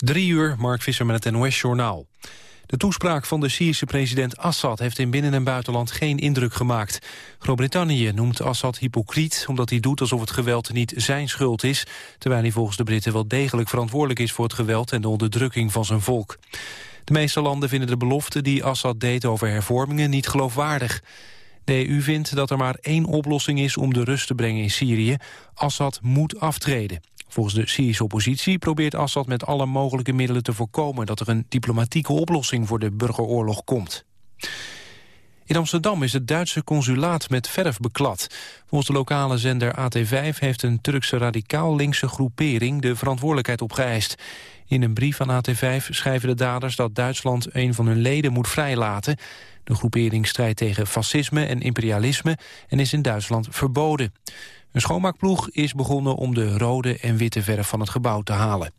Drie uur, Mark Visser met het NOS-journaal. De toespraak van de Syrische president Assad heeft in binnen- en buitenland geen indruk gemaakt. Groot-Brittannië noemt Assad hypocriet omdat hij doet alsof het geweld niet zijn schuld is, terwijl hij volgens de Britten wel degelijk verantwoordelijk is voor het geweld en de onderdrukking van zijn volk. De meeste landen vinden de belofte die Assad deed over hervormingen niet geloofwaardig. De EU vindt dat er maar één oplossing is om de rust te brengen in Syrië. Assad moet aftreden. Volgens de Syrische oppositie probeert Assad met alle mogelijke middelen te voorkomen dat er een diplomatieke oplossing voor de burgeroorlog komt. In Amsterdam is het Duitse consulaat met verf beklad. Volgens de lokale zender AT5 heeft een Turkse radicaal-linkse groepering de verantwoordelijkheid opgeëist. In een brief aan AT5 schrijven de daders dat Duitsland een van hun leden moet vrijlaten. De groepering strijdt tegen fascisme en imperialisme en is in Duitsland verboden. Een schoonmaakploeg is begonnen om de rode en witte verf van het gebouw te halen.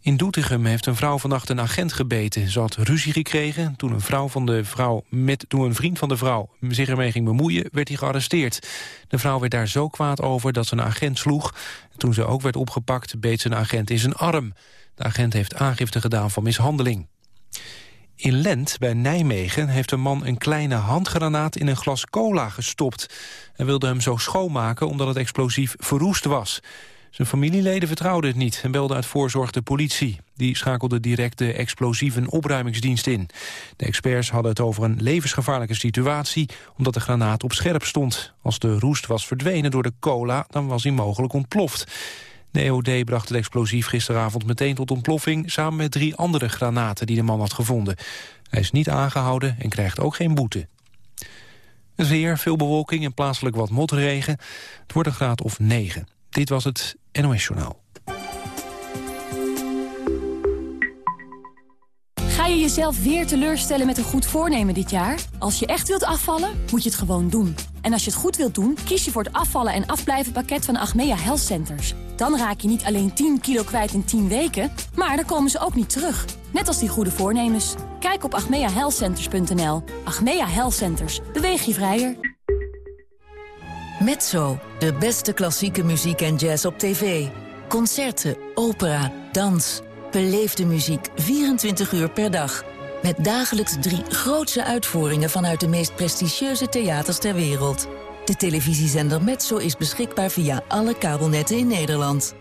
In Doetinchem heeft een vrouw vannacht een agent gebeten. Ze had ruzie gekregen. Toen een, vrouw van de vrouw met, toen een vriend van de vrouw zich ermee ging bemoeien, werd hij gearresteerd. De vrouw werd daar zo kwaad over dat ze een agent sloeg. Toen ze ook werd opgepakt, beet ze een agent in zijn arm. De agent heeft aangifte gedaan van mishandeling. In Lent, bij Nijmegen, heeft een man een kleine handgranaat in een glas cola gestopt. Hij wilde hem zo schoonmaken omdat het explosief verroest was. Zijn familieleden vertrouwden het niet en belden uit voorzorg de politie. Die schakelde direct de explosieven opruimingsdienst in. De experts hadden het over een levensgevaarlijke situatie... omdat de granaat op scherp stond. Als de roest was verdwenen door de cola, dan was hij mogelijk ontploft. De EOD bracht het explosief gisteravond meteen tot ontploffing... samen met drie andere granaten die de man had gevonden. Hij is niet aangehouden en krijgt ook geen boete. Het weer, veel bewolking en plaatselijk wat motregen. Het wordt een graad of 9. Dit was het NOS Journaal. Jezelf weer teleurstellen met een goed voornemen dit jaar? Als je echt wilt afvallen, moet je het gewoon doen. En als je het goed wilt doen, kies je voor het afvallen en afblijven pakket van Achmea Health Centers. Dan raak je niet alleen 10 kilo kwijt in 10 weken, maar dan komen ze ook niet terug. Net als die goede voornemens. Kijk op achmeahealthcenters.nl. Achmea Health Centers. Beweeg je vrijer. Mezzo, de beste klassieke muziek en jazz op tv. Concerten, opera, dans. Beleefde muziek 24 uur per dag. Met dagelijks drie grootse uitvoeringen vanuit de meest prestigieuze theaters ter wereld. De televisiezender Metso is beschikbaar via alle kabelnetten in Nederland.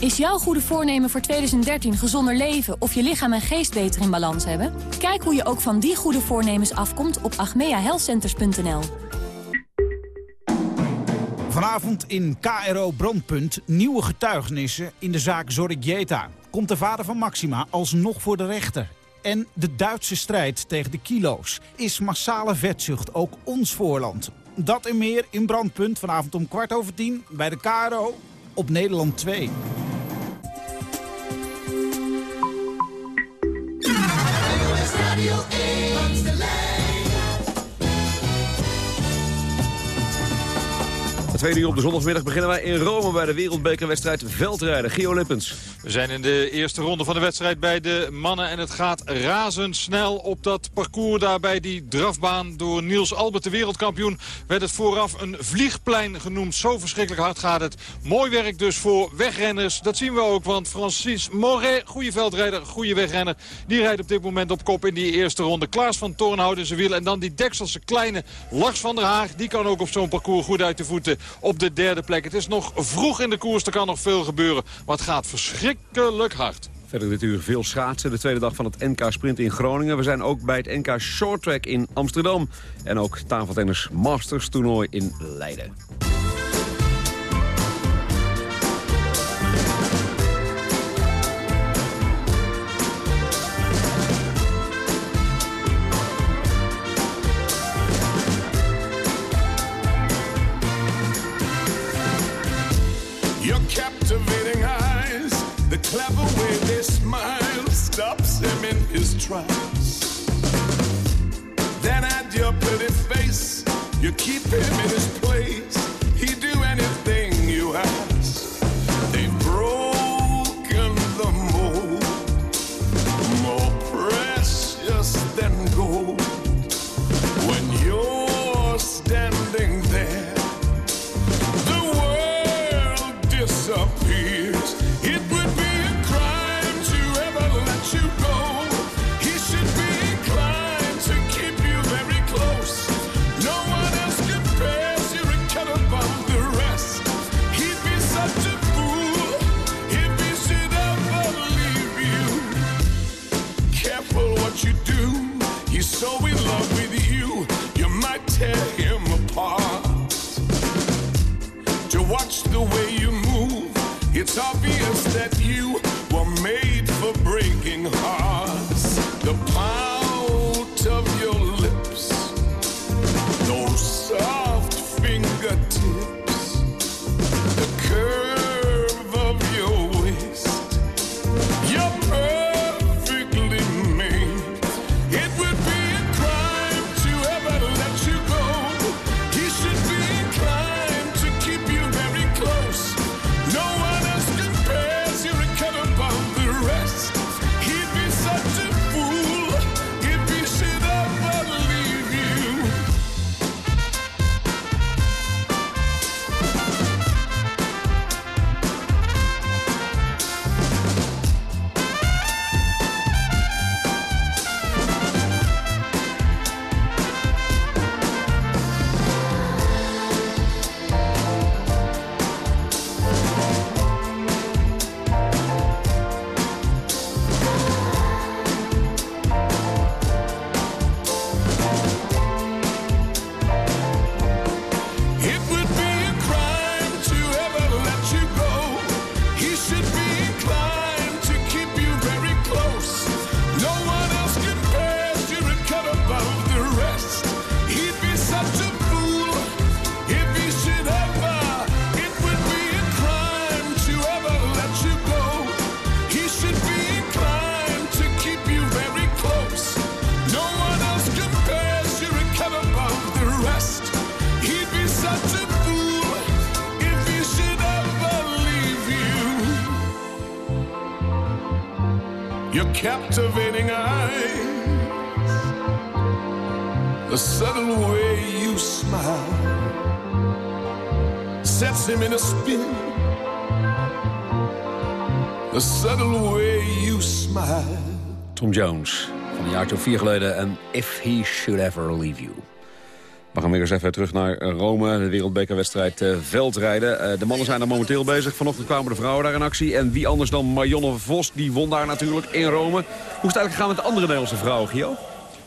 Is jouw goede voornemen voor 2013 gezonder leven of je lichaam en geest beter in balans hebben? Kijk hoe je ook van die goede voornemens afkomt op agmeahealthcenters.nl. Vanavond in KRO Brandpunt nieuwe getuigenissen in de zaak Zorrigieta. Komt de vader van Maxima alsnog voor de rechter? En de Duitse strijd tegen de kilo's. Is massale vetzucht ook ons voorland? Dat en meer in Brandpunt vanavond om kwart over tien bij de KRO op Nederland 2. Tweede uur op de zondagmiddag beginnen wij in Rome bij de wereldbekerwedstrijd veldrijden. Gio Lippens. We zijn in de eerste ronde van de wedstrijd bij de mannen en het gaat razendsnel op dat parcours daar bij die drafbaan door Niels Albert, de wereldkampioen. Werd het vooraf een vliegplein genoemd. Zo verschrikkelijk hard gaat het. Mooi werk dus voor wegrenners. Dat zien we ook, want Francis Moret, goede veldrijder, goede wegrenner. Die rijdt op dit moment op kop in die eerste ronde. Klaas van Toornhout in zijn wiel en dan die Dekselse kleine Lars van der Haag. Die kan ook op zo'n parcours goed uit de voeten op de derde plek. Het is nog vroeg in de koers, er kan nog veel gebeuren. Maar het gaat verschrikkelijk hard. Verder dit uur veel schaatsen. De tweede dag van het NK Sprint in Groningen. We zijn ook bij het NK Shorttrack in Amsterdam. En ook tafeltennis Masters toernooi in Leiden. Clever way they smile stops him in his tracks. Then at your pretty face, you keep him in his place. It's obvious that you were made for breaking hearts. The subtle way you smile. Tom Jones van een jaar of vier geleden en If He Should Ever Leave You. We gaan weer eens even terug naar Rome, de wereldbekerwedstrijd eh, veldrijden. Eh, de mannen zijn er momenteel bezig. Vanochtend kwamen de vrouwen daar in actie. En wie anders dan Marjonne Vos, die won daar natuurlijk in Rome. Hoe is het eigenlijk gegaan met de andere Nederlandse vrouwen, Gio?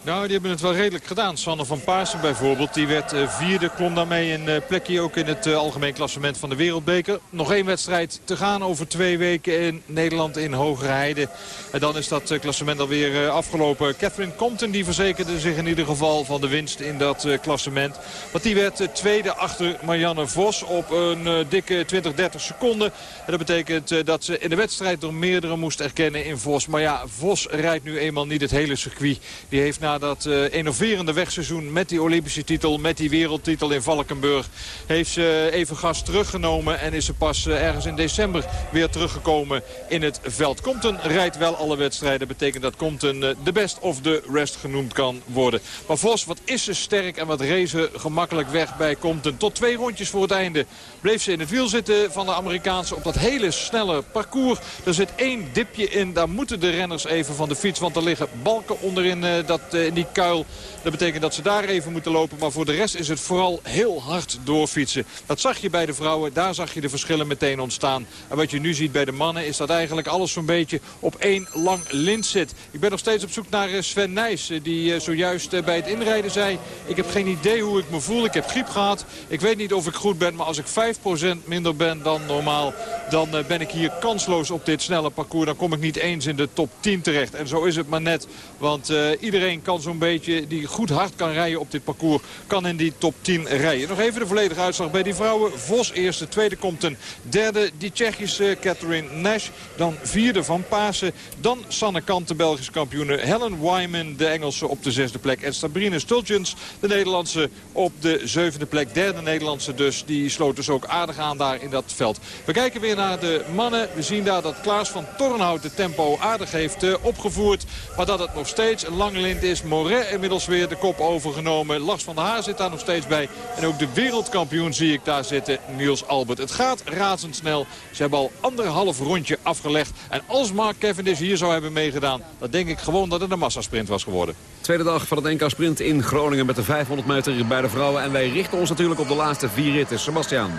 Nou, die hebben het wel redelijk gedaan. Sanne van Paarsen bijvoorbeeld, die werd eh, vierde. Klom daarmee een eh, plekje ook in het eh, algemeen klassement van de Wereldbeker. Nog één wedstrijd te gaan over twee weken in Nederland in Hogerheide. En dan is dat klassement alweer afgelopen. Catherine Compton die verzekerde zich in ieder geval van de winst in dat klassement. Want die werd tweede achter Marianne Vos op een dikke 20, 30 seconden. En dat betekent dat ze in de wedstrijd door meerdere moest erkennen in Vos. Maar ja, Vos rijdt nu eenmaal niet het hele circuit. Die heeft na dat eh, innoverende wegseizoen met die Olympische titel, met die wereldtitel in Valkenburg, heeft ze even gas teruggenomen en is ze pas eh, ergens in december weer teruggekomen in het veld. Compton rijdt wel alle wedstrijden. Betekent dat Compton eh, de best of the rest genoemd kan worden. Maar Vos, wat is ze sterk en wat ze gemakkelijk weg bij Compton. Tot twee rondjes voor het einde bleef ze in het wiel zitten van de Amerikaanse op dat hele snelle parcours. Er zit één dipje in, daar moeten de renners even van de fiets. Want er liggen balken onderin dat, in die kuil. Dat betekent dat ze daar even moeten lopen. Maar voor de rest is het vooral heel hard doorfietsen. Dat zag je bij de vrouwen, daar zag je de verschillen meteen ontstaan. En wat je nu ziet bij de mannen is dat eigenlijk alles zo'n beetje op één lang lint zit. Ik ben nog steeds op zoek naar eh, Sven Nijs. eh, Die eh, zojuist eh, bij het inrijden zei... ik heb geen idee hoe ik me voel. Ik heb griep gehad. Ik weet niet of ik goed ben. Maar als ik 5% minder ben dan normaal... dan eh, ben ik hier kansloos op dit snelle parcours. Dan kom ik niet eens in de top 10 terecht. En zo is het maar net. Want eh, iedereen kan zo'n beetje die goed hard kan rijden op dit parcours... kan in die top 10 rijden. Nog even de volledige uitslag bij die vrouwen. Vos eerste, tweede komt een derde. Die Tsjechische Catherine Nash. Dan vierde van Pasen. Dan Sanne Kant, de Belgische kampioene. Helen Wyman, de Engelse, op de zesde plek. En Sabrine Stultjens, de Nederlandse, op de zevende plek. Derde Nederlandse dus. Die sloot dus ook aardig aan daar in dat veld. We kijken weer naar de mannen. We zien daar dat Klaas van Tornhout de tempo aardig heeft eh, opgevoerd. Maar dat het nog steeds een lange lint is. Moret inmiddels weer de kop overgenomen. Lars van der Haar zit daar nog steeds bij. En ook de wereldkampioen zie ik daar zitten, Niels Albert. Het gaat razendsnel. Ze hebben al anderhalf rondje afgelegd. En als Mark Cavendish hier zou hebben meegedaan... dan denk ik gewoon dat het een massasprint was geworden. tweede dag van het NK Sprint in Groningen met de 500 meter bij de vrouwen. En wij richten ons natuurlijk op de laatste vier ritten. Sebastian.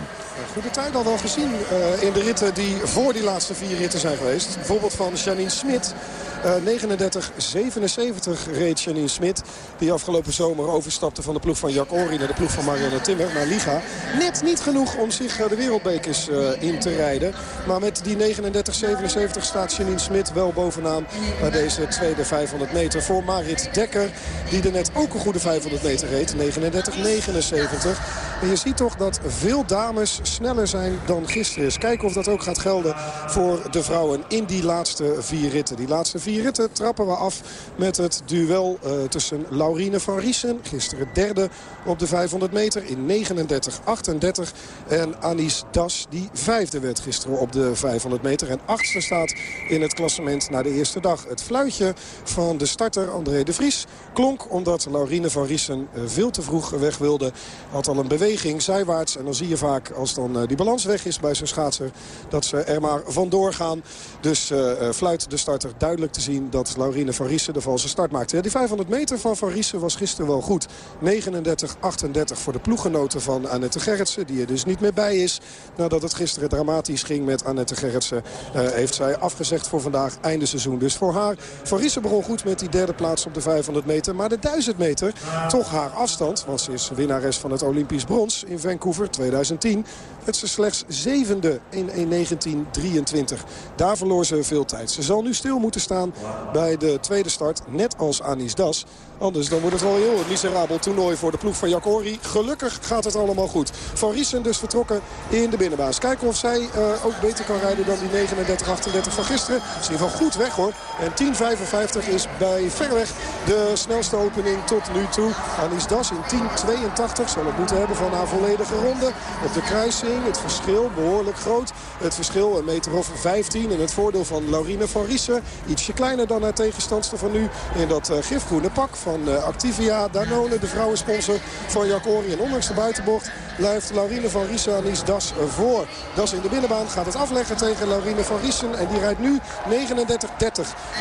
Goede tijd al wel gezien uh, in de ritten die voor die laatste vier ritten zijn geweest. Bijvoorbeeld van Janine Smit. Uh, 39-77 reed Janine Smit. Die afgelopen zomer overstapte van de ploeg van Jack Ori naar de ploeg van Marianne Timmer. Naar Liga. Net niet genoeg om zich de wereldbekers uh, in te rijden. Maar met die 39-77 staat Janine Smit wel bovenaan bij deze tweede 500 meter. Voor Marit Dekker. Die er net ook een goede 500 meter reed. 39-79. En je ziet toch dat veel dames sneller zijn dan gisteren. Eens kijken of dat ook gaat gelden voor de vrouwen in die laatste vier ritten. Die laatste vier ritten trappen we af met het duel uh, tussen Laurine van Riesen. Gisteren derde op de 500 meter in 39-38. En Anis Das die vijfde werd gisteren op de 500 meter. En achtste staat in het klassement na de eerste dag. Het fluitje van de starter André de Vries klonk omdat Laurine van Riesen uh, veel te vroeg weg wilde. Had al een beweging zijwaarts. En dan zie je vaak als dan uh, die balans weg is bij zo'n schaatser... dat ze er maar vandoor gaan. Dus fluit de starter duidelijk te zien dat Laurine van de valse start maakte. Ja, die 500 meter van Van was gisteren wel goed. 39-38 voor de ploeggenoten van Annette Gerritsen. Die er dus niet meer bij is. Nadat het gisteren dramatisch ging met Annette Gerritsen... Uh, heeft zij afgezegd voor vandaag einde seizoen. Dus voor haar, Van begon goed met die derde plaats op de 500 meter. Maar de 1000 meter, toch haar afstand. Want ze is winnares van het Olympisch brons in Vancouver 2010 werd ze slechts zevende in 1923. Daar verloor ze veel tijd. Ze zal nu stil moeten staan bij de tweede start, net als Anis Das. Anders dan wordt het wel heel miserabel toernooi voor de ploeg van Jacori. Gelukkig gaat het allemaal goed. Van Riesen dus vertrokken in de binnenbaas. Kijken of zij uh, ook beter kan rijden dan die 39-38 van gisteren. Ze is in goed weg hoor. En 10.55 is bij verreweg de snelste opening tot nu toe. Anis Das in 10.82 zal het moeten hebben van haar volledige ronde. Op de kruising het verschil behoorlijk groot. Het verschil een meter of 15 en het voordeel van Laurine van Riesen. Ietsje kleiner dan haar tegenstandster van nu in dat uh, gifgroene pak van van uh, Activia. Danone, de vrouwensponsor van Jacori. En ondanks de buitenbocht blijft Laurine van Riesen Anis Das voor. Das in de binnenbaan gaat het afleggen tegen Laurine van Riesen. En die rijdt nu 39-30.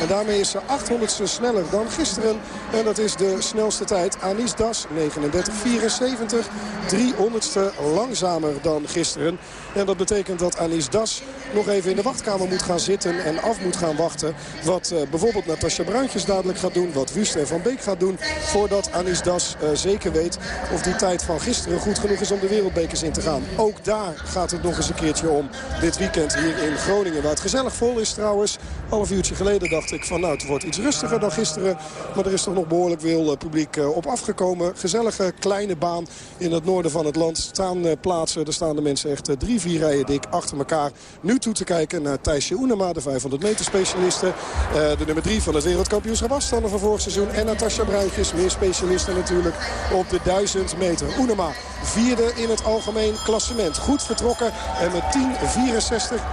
En daarmee is ze 800ste sneller dan gisteren. En dat is de snelste tijd. Anis Das 39-74. 300ste langzamer dan gisteren. En dat betekent dat Anis Das nog even in de wachtkamer moet gaan zitten en af moet gaan wachten. Wat uh, bijvoorbeeld Natasja Bruintjes dadelijk gaat doen. Wat Wust en Van Beek gaat doen. Voordat Anis Das uh, zeker weet of die tijd van gisteren goed genoeg is om de wereldbekers in te gaan. Ook daar gaat het nog eens een keertje om. Dit weekend hier in Groningen. Waar het gezellig vol is trouwens. Half uurtje geleden dacht ik van nou het wordt iets rustiger dan gisteren. Maar er is toch nog behoorlijk veel uh, publiek op afgekomen. Gezellige kleine baan in het noorden van het land. Staan plaatsen. Er staan de mensen echt drie, vier rijen dik achter elkaar. Nu toe te kijken naar Thijsje Oenema, de 500 meter specialiste. Uh, de nummer 3 van het wereldkampioenschap afstanden van vorig seizoen. En Natasja Bruikjes, meer specialisten natuurlijk op de 1000 meter. Oenema vierde in het algemeen klassement. Goed vertrokken en met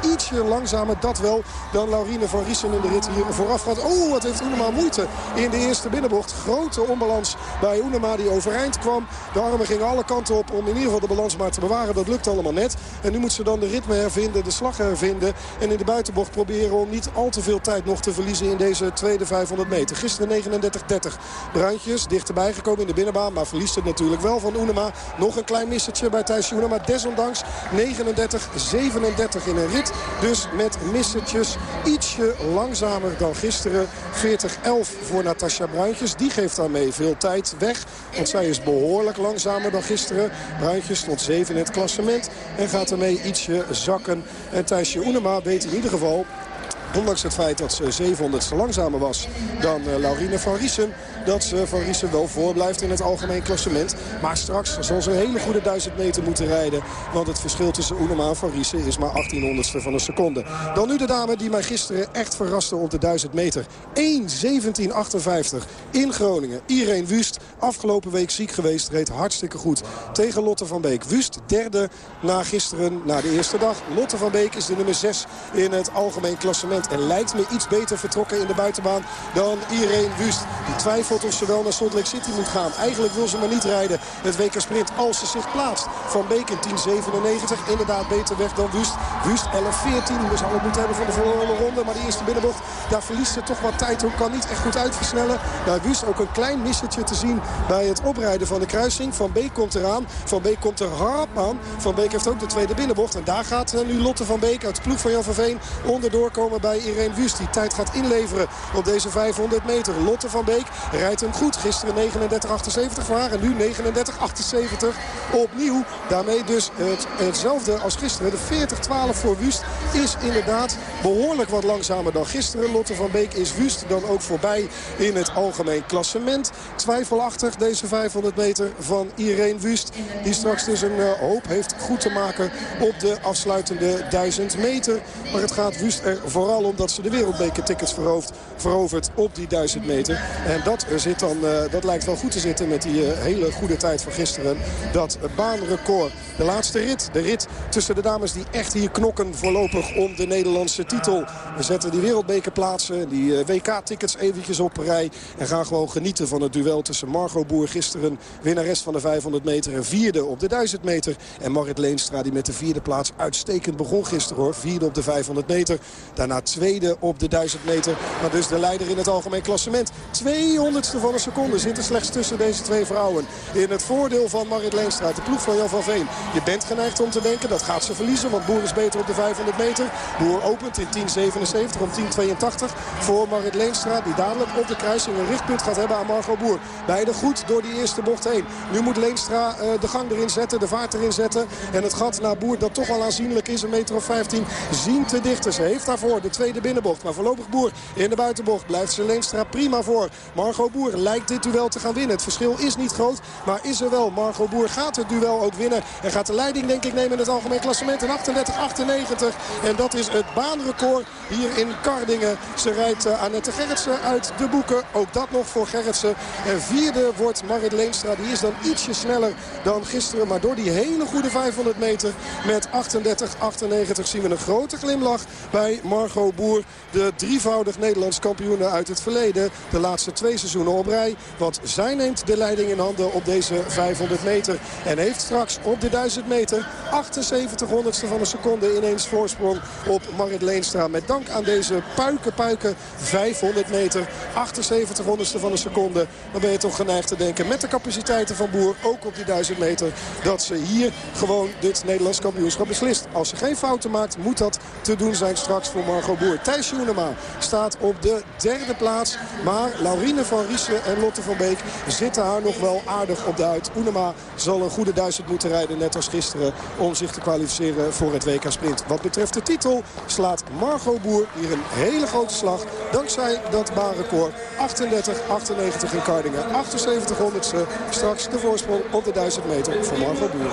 10.64 ietsje langzamer, dat wel, dan Laurine van Riesen in de rit hier vooraf gaat. Oh, wat heeft Oenema moeite in de eerste binnenbocht. Grote onbalans bij Oenema die overeind kwam. De armen gingen alle kanten op om in ieder geval de balans maar te bewaren. Dat lukt allemaal net. En nu moet ze dan de ritme hervinden, de slag hervinden. En in de buitenbocht proberen om niet al te veel tijd nog te verliezen in deze tweede 500 meter. Gisteren 39-30. Bruintjes dichterbij gekomen in de binnenbaan. Maar verliest het natuurlijk wel van Oenema. Nog een klein missertje bij Thijs Oenema. Desondanks 39-37 in een rit. Dus met missertjes ietsje langzamer dan gisteren. 40-11 voor Natasja Bruintjes. Die geeft daarmee veel tijd weg. Want zij is behoorlijk langzamer dan gisteren. Bruintjes stond 7 in het klassement. En gaat ermee ietsje zakken. En Thijsje Oenema weet in ieder geval Ondanks het feit dat ze 700 langzamer was dan uh, Laurine van Riesen. Dat ze van Riesen wel voorblijft in het algemeen klassement. Maar straks zal ze een hele goede 1000 meter moeten rijden. Want het verschil tussen Oenema en van Riesen is maar 1800ste van een seconde. Dan nu de dame die mij gisteren echt verraste op de 1000 meter. 1.17.58 in Groningen. Irene Wust, afgelopen week ziek geweest, reed hartstikke goed tegen Lotte van Beek. Wust derde na gisteren, na de eerste dag. Lotte van Beek is de nummer 6 in het algemeen klassement en lijkt me iets beter vertrokken in de buitenbaan dan Irene Wust. Die twijfelt of ze wel naar Salt City moet gaan. Eigenlijk wil ze maar niet rijden het WK Sprint als ze zich plaatst. Van Beek in 10.97 inderdaad beter weg dan Wust. Wust 11.14. We zouden het moeten hebben van de volgende ronde. Maar de eerste binnenbocht, daar verliest ze toch wat tijd. Hoe kan niet echt goed uitversnellen. Bij Wust ook een klein missertje te zien bij het oprijden van de kruising. Van Beek komt eraan. Van Beek komt er hard aan. Van Beek heeft ook de tweede binnenbocht. En daar gaat eh, nu Lotte van Beek uit de ploeg van Jan van Veen onderdoor komen bij Irene Wust. Die tijd gaat inleveren op deze 500 meter. Lotte van Beek rijdt hem goed. Gisteren 39,78 voor haar en nu 39,78 opnieuw. Daarmee dus het, hetzelfde als gisteren. De 40-12 voor Wust is inderdaad behoorlijk wat langzamer dan gisteren. Lotte van Beek is Wust dan ook voorbij in het algemeen klassement. Twijfelachtig deze 500 meter van Irene Wust. Die straks dus een uh, hoop heeft goed te maken op de afsluitende 1000 meter. Maar het gaat Wust er vooral om dat ze de wereldbekertickets verovert, verovert op die 1000 meter. En dat, zit dan, uh, dat lijkt wel goed te zitten met die uh, hele goede tijd van gisteren. Dat baanrecord. De laatste rit. De rit tussen de dames die echt hier knokken voorlopig om de Nederlandse titel. We zetten die wereldbekerplaatsen, die WK-tickets eventjes op rij. En gaan gewoon genieten van het duel tussen Margot Boer gisteren. Winnares van de 500 meter en vierde op de 1000 meter. En Marit Leenstra die met de vierde plaats uitstekend begon gisteren hoor. Vierde op de 500 meter. Daarna tweede op de 1000 meter. Maar dus de leider in het algemeen klassement. 200ste van een seconde zit er slechts tussen deze twee vrouwen. In het voordeel van Marit Leenstra, de ploeg van Jan van Veen. Je bent geneigd om te denken dat gaat ze verliezen. Want Boer is beter op de 500 meter. Boer opent in 10.77 om 10.82 voor Marit Leenstra. Die dadelijk op de kruising een richtpunt gaat hebben aan Margot Boer. Beide goed door die eerste bocht heen. Nu moet Leenstra uh, de gang erin zetten, de vaart erin zetten. En het gat naar Boer dat toch al aanzienlijk is, een meter of 15, zien te dichten. Ze heeft daarvoor de tweede binnenbocht. Maar voorlopig Boer in de buitenbocht blijft ze Leenstra prima voor. Margot Boer lijkt dit duel te gaan winnen. Het verschil is niet groot, maar is er wel. Margot Boer gaat het duel ook winnen. En gaat de leiding denk ik nemen in het algemeen klassement in 38-98. En dat is het baanrecord hier in Kardingen. Ze rijdt uh, Annette Gerritsen uit de boeken. Ook dat nog voor Gerritsen. En vierde wordt Marit Leenstra. Die is dan ietsje sneller dan gisteren. Maar door die hele goede 500 meter met 38-98 zien we een grote glimlach bij Margot Boer. De drievoudig Nederlands kampioen uit het verleden. De laatste twee seizoenen op rij. Want zij neemt de leiding in handen op deze 500 meter. En heeft straks op de 1000 meter 78 honderdste van een seconde ineens voorsprong op Marit Leenstra. Met dank aan deze puiken puiken 500 meter. 78 honderdste van een seconde. Dan ben je toch geneigd te denken met de capaciteiten van Boer. Ook op die 1000 meter. Dat ze hier gewoon dit Nederlands kampioenschap beslist. Als ze geen fouten maakt moet dat te doen zijn straks voor Margot Boer. Thijs Joenema staat op de derde plaats. Maar Laurine van Riesen en Lotte van Beek zitten haar nog wel aardig op de uit. Oenema zal een goede duizend moeten rijden net als gisteren om zich te kwalificeren voor het WK Sprint. Wat betreft de titel slaat Margot Boer hier een hele grote slag. Dankzij dat baanrecord 38-98 in Kardingen. 78 honderdste straks de voorsprong op de 1000 meter voor Margot Boer.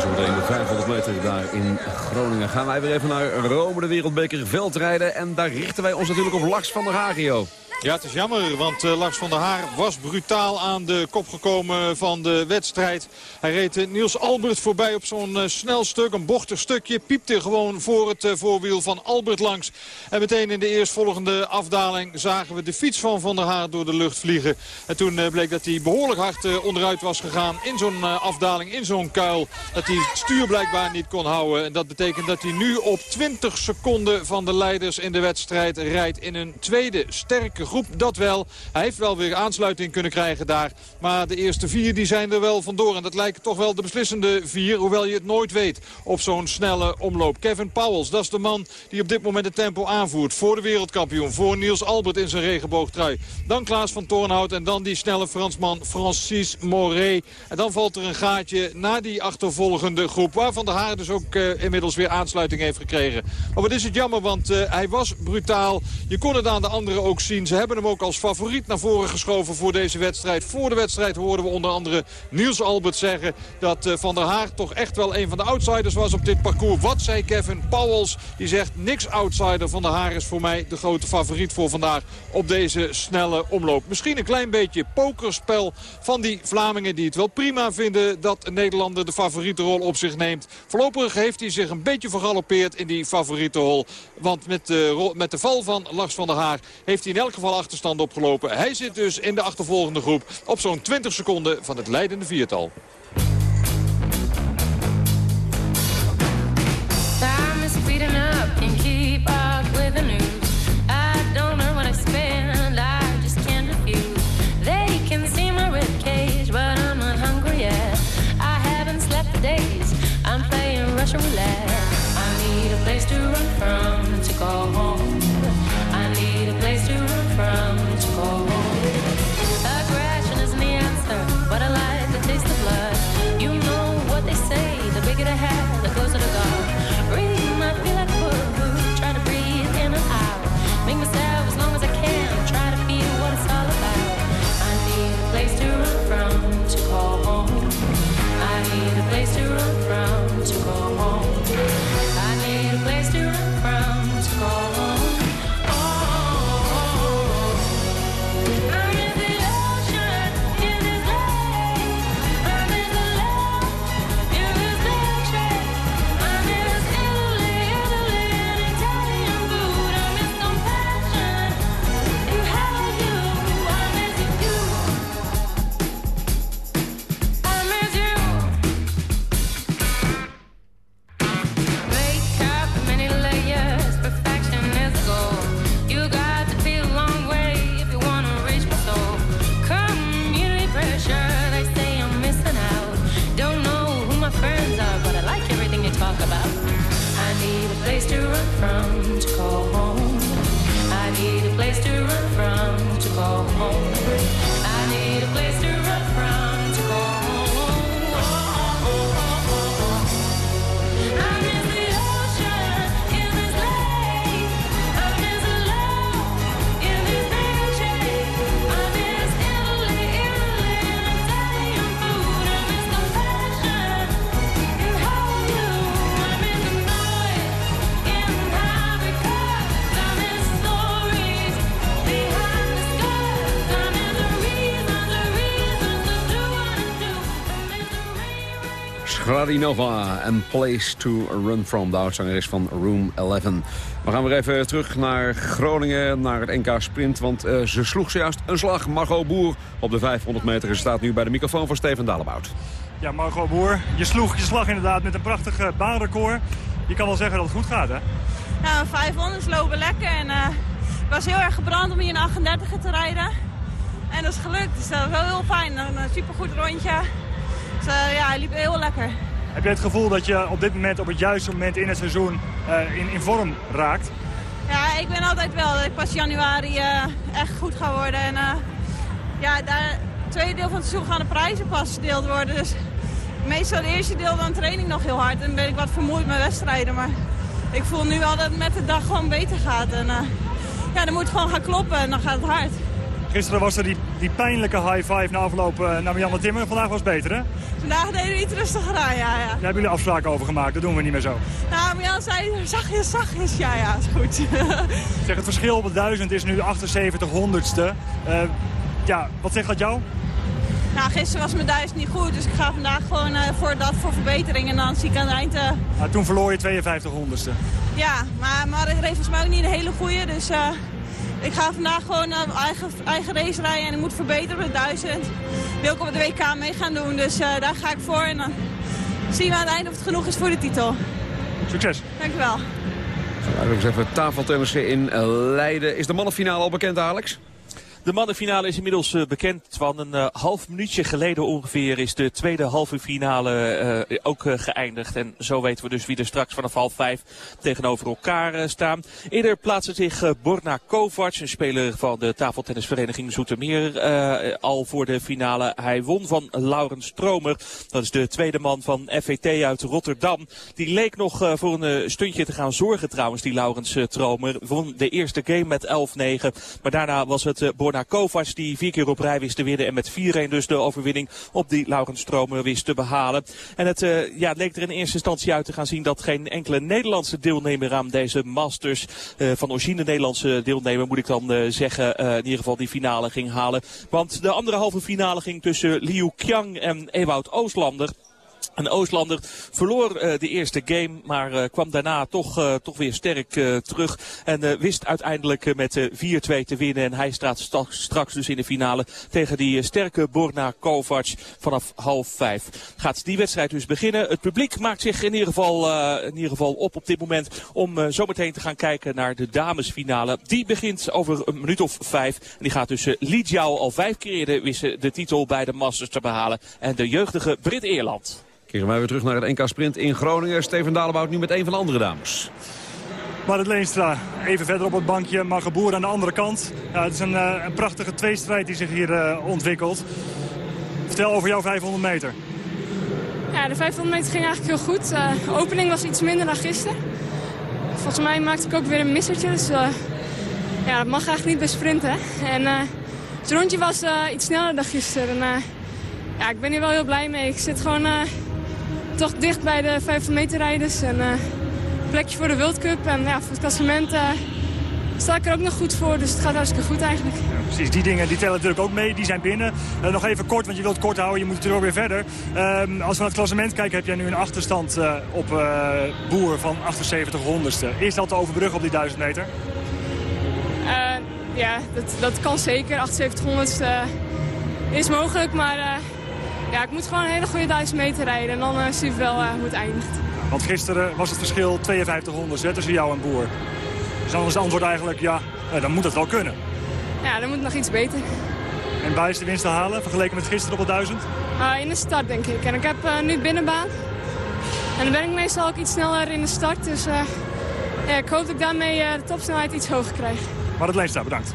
Zometeen de 500 meter daar in Groningen. Gaan wij weer even naar Rome, de wereldbeker veldrijden. En daar richten wij ons natuurlijk op Lars van der Radio. Ja, het is jammer, want uh, Lars van der Haar was brutaal aan de kop gekomen van de wedstrijd. Hij reed uh, Niels Albert voorbij op zo'n uh, snel stuk, een bochtig stukje. Piepte gewoon voor het voorwiel van Albert langs. En meteen in de eerstvolgende afdaling zagen we de fiets van Van der Haar door de lucht vliegen. En toen bleek dat hij behoorlijk hard onderuit was gegaan in zo'n afdaling, in zo'n kuil. Dat hij het stuur blijkbaar niet kon houden. En dat betekent dat hij nu op 20 seconden van de leiders in de wedstrijd rijdt in een tweede sterke groep, dat wel. Hij heeft wel weer aansluiting kunnen krijgen daar. Maar de eerste vier die zijn er wel vandoor. En dat lijken toch wel de beslissende vier. Hoewel je het nooit weet op zo'n snelle omloop. Kevin Powels, dat is de man die op dit moment het tempo aanvoert. Voor de wereldkampioen. Voor Niels Albert in zijn regenboogtrui. Dan Klaas van Toornhout. En dan die snelle Fransman Francis Moret. En dan valt er een gaatje naar die achtervolgende groep. Waarvan de Haar dus ook uh, inmiddels weer aansluiting heeft gekregen. Maar wat is het jammer, want uh, hij was brutaal. Je kon het aan de anderen ook zien. Ze hebben hem ook als favoriet naar voren geschoven voor deze wedstrijd. Voor de wedstrijd hoorden we onder andere Niels Albert zeggen... dat uh, Van der Haar toch echt wel een van de outsiders was op dit parcours. Wat zei Kevin Powels? Die zegt niks outsider. Van der Haar is voor mij de grote favoriet voor vandaag op deze snelle omloop. Misschien een klein beetje pokerspel van die Vlamingen die het wel prima vinden... dat Nederlander de favoriete rol op zich neemt. Voorlopig heeft hij zich een beetje vergalopeerd in die favoriete rol. Want met de, met de val van Lars van der Haar heeft hij in elk geval achterstand opgelopen. Hij zit dus in de achtervolgende groep op zo'n 20 seconden van het leidende viertal. I'm. I need a place to run from, to go. Schradinova en Place to Run From, de oudzangeres van Room 11. We gaan weer even terug naar Groningen, naar het NK Sprint. Want eh, ze sloeg zojuist een slag. Margot Boer op de 500 meter en staat nu bij de microfoon van Steven Dalebout. Ja, Margot Boer, je sloeg je slag inderdaad met een prachtig eh, baanrecord. Je kan wel zeggen dat het goed gaat, hè? Ja, 500 lopen lekker en eh, ik was heel erg gebrand om hier een 38 te rijden. En dat is gelukt, dus dat was wel heel fijn. Een eh, supergoed rondje. Dus eh, ja, hij liep heel lekker. Heb je het gevoel dat je op dit moment, op het juiste moment in het seizoen, eh, in, in vorm raakt? Ja, ik ben altijd wel ik pas januari eh, echt goed ga worden. En eh, ja, daar, het tweede deel van het seizoen gaan de prijzen pas gedeeld worden. Dus meestal het eerste deel dan training nog heel hard. En ben ik wat vermoeid met wedstrijden. Maar ik voel nu al dat het met de dag gewoon beter gaat. En ja, dan moet het gewoon gaan kloppen en dan gaat het hard. Gisteren was er die, die pijnlijke high five na afloop eh, naar Marianne Timmer. Vandaag was het beter, hè? Vandaag deden we iets rustiger aan, ja, ja. Daar hebben jullie afspraken over gemaakt, dat doen we niet meer zo. Nou, maar Jan zei zachtjes, zachtjes. Ja, ja, is goed. Zeg, het verschil op het 1000 is nu 78 honderdste. Eh, ja, wat zegt dat jou? nou, gisteren was mijn duizend niet goed, dus ik ga vandaag gewoon eh, voor dat voor verbetering. En dan zie ik aan het eind... Nou, toen verloor je 52 honderdste. ja, maar, maar ik reed volgens mij ook niet een hele goede, dus... eh, ik ga vandaag gewoon eh, eigen, eigen race rijden en ik moet verbeteren de 1000. Wil ik op het WK mee gaan doen, dus eh, daar ga ik voor. En dan zien we aan het eind of het genoeg is voor de titel. Succes. Dankjewel. Laten we eens even tafeltennissen in Leiden. Is de mannenfinale al bekend, Alex? De mannenfinale is inmiddels uh, bekend. Van een uh, half minuutje geleden ongeveer is de tweede halve finale uh, ook geëindigd. En zo weten we dus wie er straks vanaf half vijf tegenover elkaar staan. Eerder plaatste zich Borna Kovac, een speler van de tafeltennisvereniging Zoetermeer, al voor de finale. Hij won van Laurens Stromer. Dat is de tweede man van FVT uit Rotterdam. Die leek nog voor een stuntje te gaan zorgen trouwens, die Laurens Stromer. Won de eerste game met 11-9. Maar daarna was het Borna Kovac die vier keer op rij wist te winnen. En met 4-1 dus de overwinning op die Laurens Stromer wist te behalen. En het uh, ja, leek er in eerste instantie uit te gaan zien dat geen enkele Nederlandse deelnemer aan deze Masters. Uh, van origine Nederlandse deelnemer moet ik dan uh, zeggen. in ieder geval die finale ging halen. Want de andere halve finale ging tussen Liu Qiang en Ewout Ooslander. Een Oostlander verloor uh, de eerste game, maar uh, kwam daarna toch, uh, toch weer sterk terug. En wist uiteindelijk met 4-2 te winnen. En hij staat st straks dus in de finale tegen die sterke Borna Kovac vanaf half vijf. Gaat die wedstrijd dus beginnen. Het publiek maakt zich in ieder geval, in ieder geval op op dit moment om zometeen te gaan kijken naar de damesfinale. Die begint over een minuut of vijf. En die gaat tussen Li Jiao al vijf keer de titel bij de Masters te behalen. En de jeugdige Brit Eerland. Keren wij weer terug naar het NK Sprint in Groningen. Steven Dalebout nu met een van de andere dames. Marit Leenstra, even verder op het bankje. maar geboren aan de andere kant. Ja, het is een, uh, een prachtige tweestrijd die zich hier uh, ontwikkelt. Vertel over jouw 500 meter. Ja, de 500 meter ging eigenlijk heel goed. Uh, de opening was iets minder dan gisteren. Volgens mij maakte ik ook weer een missertje. Dus ja, dat mag eigenlijk niet bij sprinten. En het rondje was iets sneller dan gisteren. En, ja, ik ben hier wel heel blij mee. Ik zit gewoon toch dicht bij de 500 meter rijders. En uh, plekje voor de World Cup. En ja, voor het klassement uh, sta ik er ook nog goed voor. Dus het gaat hartstikke goed eigenlijk. Ja, precies, die dingen die tellen natuurlijk ook mee. Die zijn binnen. Uh, nog even kort, want je wilt kort houden. Je moet natuurlijk ook weer verder. Ehm, als we naar het klassement kijken, heb jij nu een achterstand op Boer van 78 honderdste. Is dat te overbruggen op die 1000 meter? ja, dat, dat kan zeker. 78 honderdste is mogelijk, maar ja, ik moet gewoon een hele goede 1000 meter rijden. En dan uh, zie je wel uh, hoe het eindigt. Want gisteren was het verschil 5200 hè, tussen jou en Boer. Dus dan was het antwoord eigenlijk, ja, uh, dan moet het wel kunnen. Ja, dan moet nog iets beter. En waar is de winst te halen, vergeleken met gisteren op de 1000? in de start, denk ik. En ik heb nu binnenbaan. En dan ben ik meestal ook iets sneller in de start. Dus ja, ik hoop dat ik daarmee de topsnelheid iets hoger krijg. Maar het Leenstra, bedankt.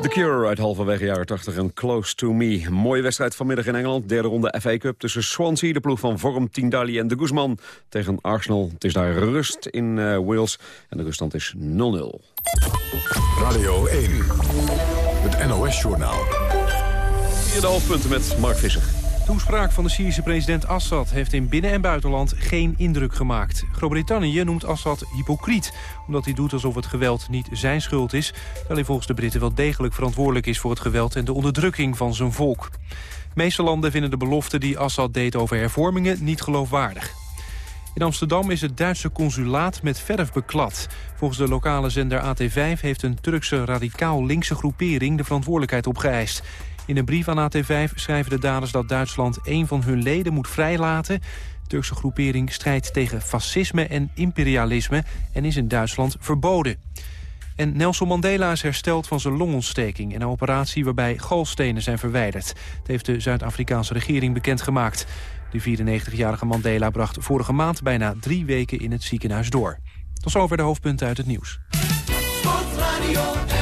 The Cure uit halverwege jaren 80 en Close to Me. Mooie wedstrijd vanmiddag in Engeland. Derde ronde FA Cup tussen Swansea, de ploeg van Vorm, Tindalli en de Guzman. Tegen Arsenal. Het is daar rust in eh, Wales. En de ruststand is 0-0. Radio 1, het NOS-journaal. Hier de hoofdpunten met Mark Visser. Toespraak van de Syrische president Assad heeft in binnen- en buitenland geen indruk gemaakt. Groot-Brittannië noemt Assad hypocriet, omdat hij doet alsof het geweld niet zijn schuld is, terwijl hij volgens de Britten wel degelijk verantwoordelijk is voor het geweld en de onderdrukking van zijn volk. De meeste landen vinden de belofte die Assad deed over hervormingen niet geloofwaardig. In Amsterdam is het Duitse consulaat met verf beklad. Volgens de lokale zender AT5 heeft een Turkse radicaal linkse groepering de verantwoordelijkheid opgeëist. In een brief aan AT5 schrijven de daders dat Duitsland een van hun leden moet vrijlaten. De Turkse groepering strijdt tegen fascisme en imperialisme en is in Duitsland verboden. En Nelson Mandela is hersteld van zijn longontsteking... in een operatie waarbij galstenen zijn verwijderd. Dat heeft de Zuid-Afrikaanse regering bekendgemaakt. De 94-jarige Mandela bracht vorige maand bijna drie weken in het ziekenhuis door. Tot zover de hoofdpunten uit het nieuws. Sportradio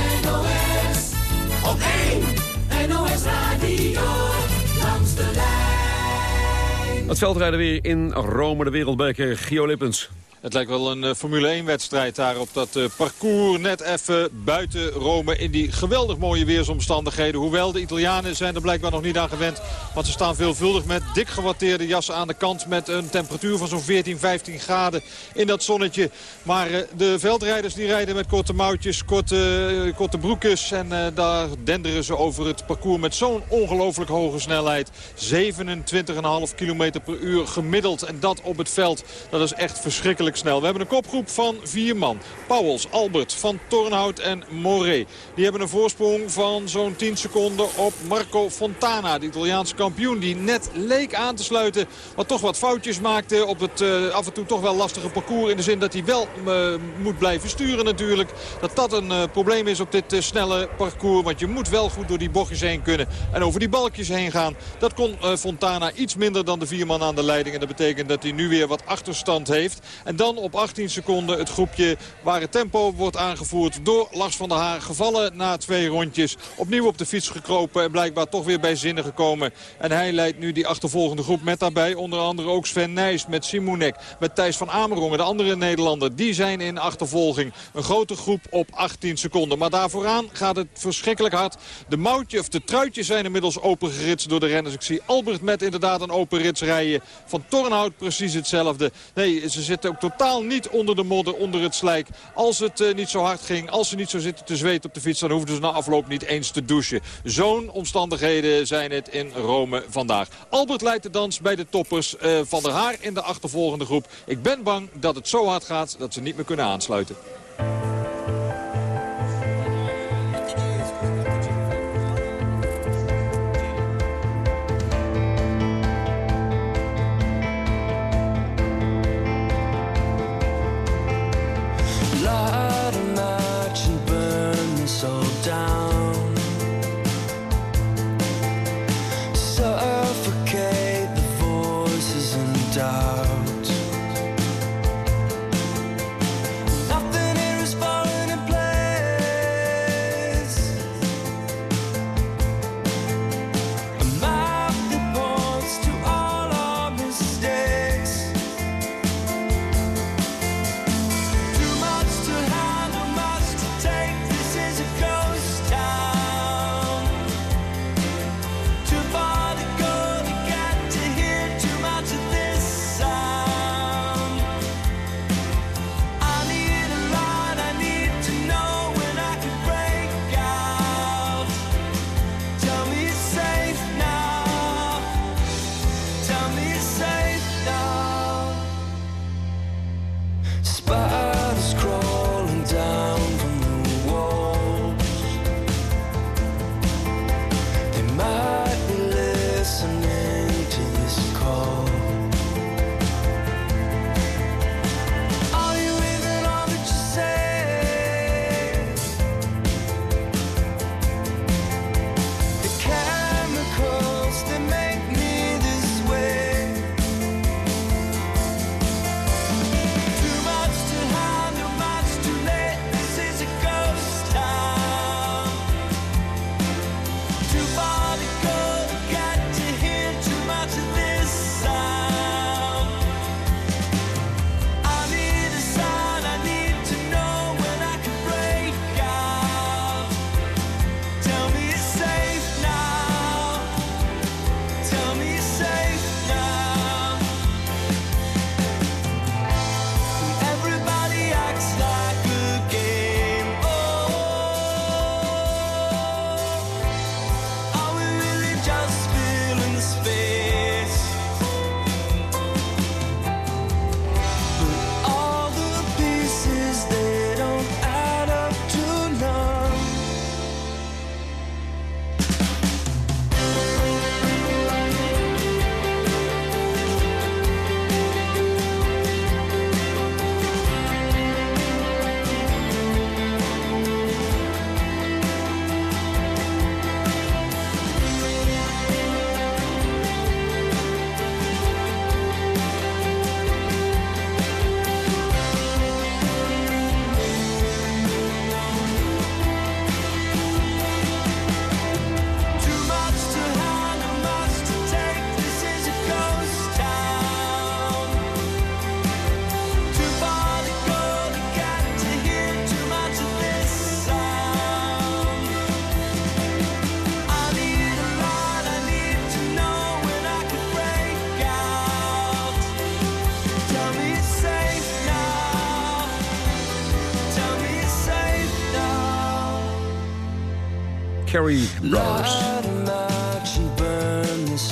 Langs de lijn. Het veldrijden weer in Rome, de wereldbeker. Gio Lippens. Het lijkt wel een eh, Formule 1-wedstrijd daar op dat eh, parcours. Net even buiten Rome in die geweldig mooie weersomstandigheden. Hoewel de Italianen zijn er blijkbaar nog niet aan gewend. Want ze staan veelvuldig met dik gewatteerde jassen aan de kant. Met een temperatuur van zo'n 14, 15 graden in dat zonnetje. Maar eh, de veldrijders die rijden met korte mouwtjes, korte, korte broekjes. En daar denderen ze over het parcours met zo'n ongelooflijk hoge snelheid. 27,5 km per uur gemiddeld. En dat op het veld. Dat is echt verschrikkelijk snel. We hebben een kopgroep van vier man. Pauwels, Albert, Van Tornhout en Moret. Die hebben een voorsprong van zo'n 10 seconden op Marco Fontana. De Italiaanse kampioen die net leek aan te sluiten. Maar toch wat foutjes maakte op het eh, af en toe toch wel lastige parcours. In de zin dat hij wel eh, moet blijven sturen natuurlijk. Dat dat een eh, probleem is op dit snelle parcours. Want je moet wel goed door die bochtjes heen kunnen. En over die balkjes heen gaan. Dat kon Fontana iets minder dan de vier man aan de leiding. En dat betekent dat hij nu weer wat achterstand heeft. Dan op 18 seconden het groepje waar het tempo wordt aangevoerd door Lars van der Haar. Gevallen na twee rondjes. Opnieuw op de fiets gekropen en blijkbaar toch weer bij zinnen gekomen. En hij leidt nu die achtervolgende groep met daarbij onder andere ook Sven Nijs met Simonek. Met Thijs van Amerongen, de andere Nederlander. Die zijn in achtervolging. Een grote groep op 18 seconden. Maar daar vooraan gaat het verschrikkelijk hard. De moutje of de truitjes zijn inmiddels opengeritst door de renners. Ik zie Albert met inderdaad een open rits rijden. Van Tornhout precies hetzelfde. Nee, ze zitten ook totaal niet onder de modder, onder het slijk. Als het eh, niet zo hard ging, als ze niet zo zitten te zweten op de fiets... dan hoefden ze na afloop niet eens te douchen. Zo'n omstandigheden zijn het in Rome vandaag. Albert leidt de dans bij de toppers eh, van der Haar in de achtervolgende groep. Ik ben bang dat het zo hard gaat dat ze niet meer kunnen aansluiten.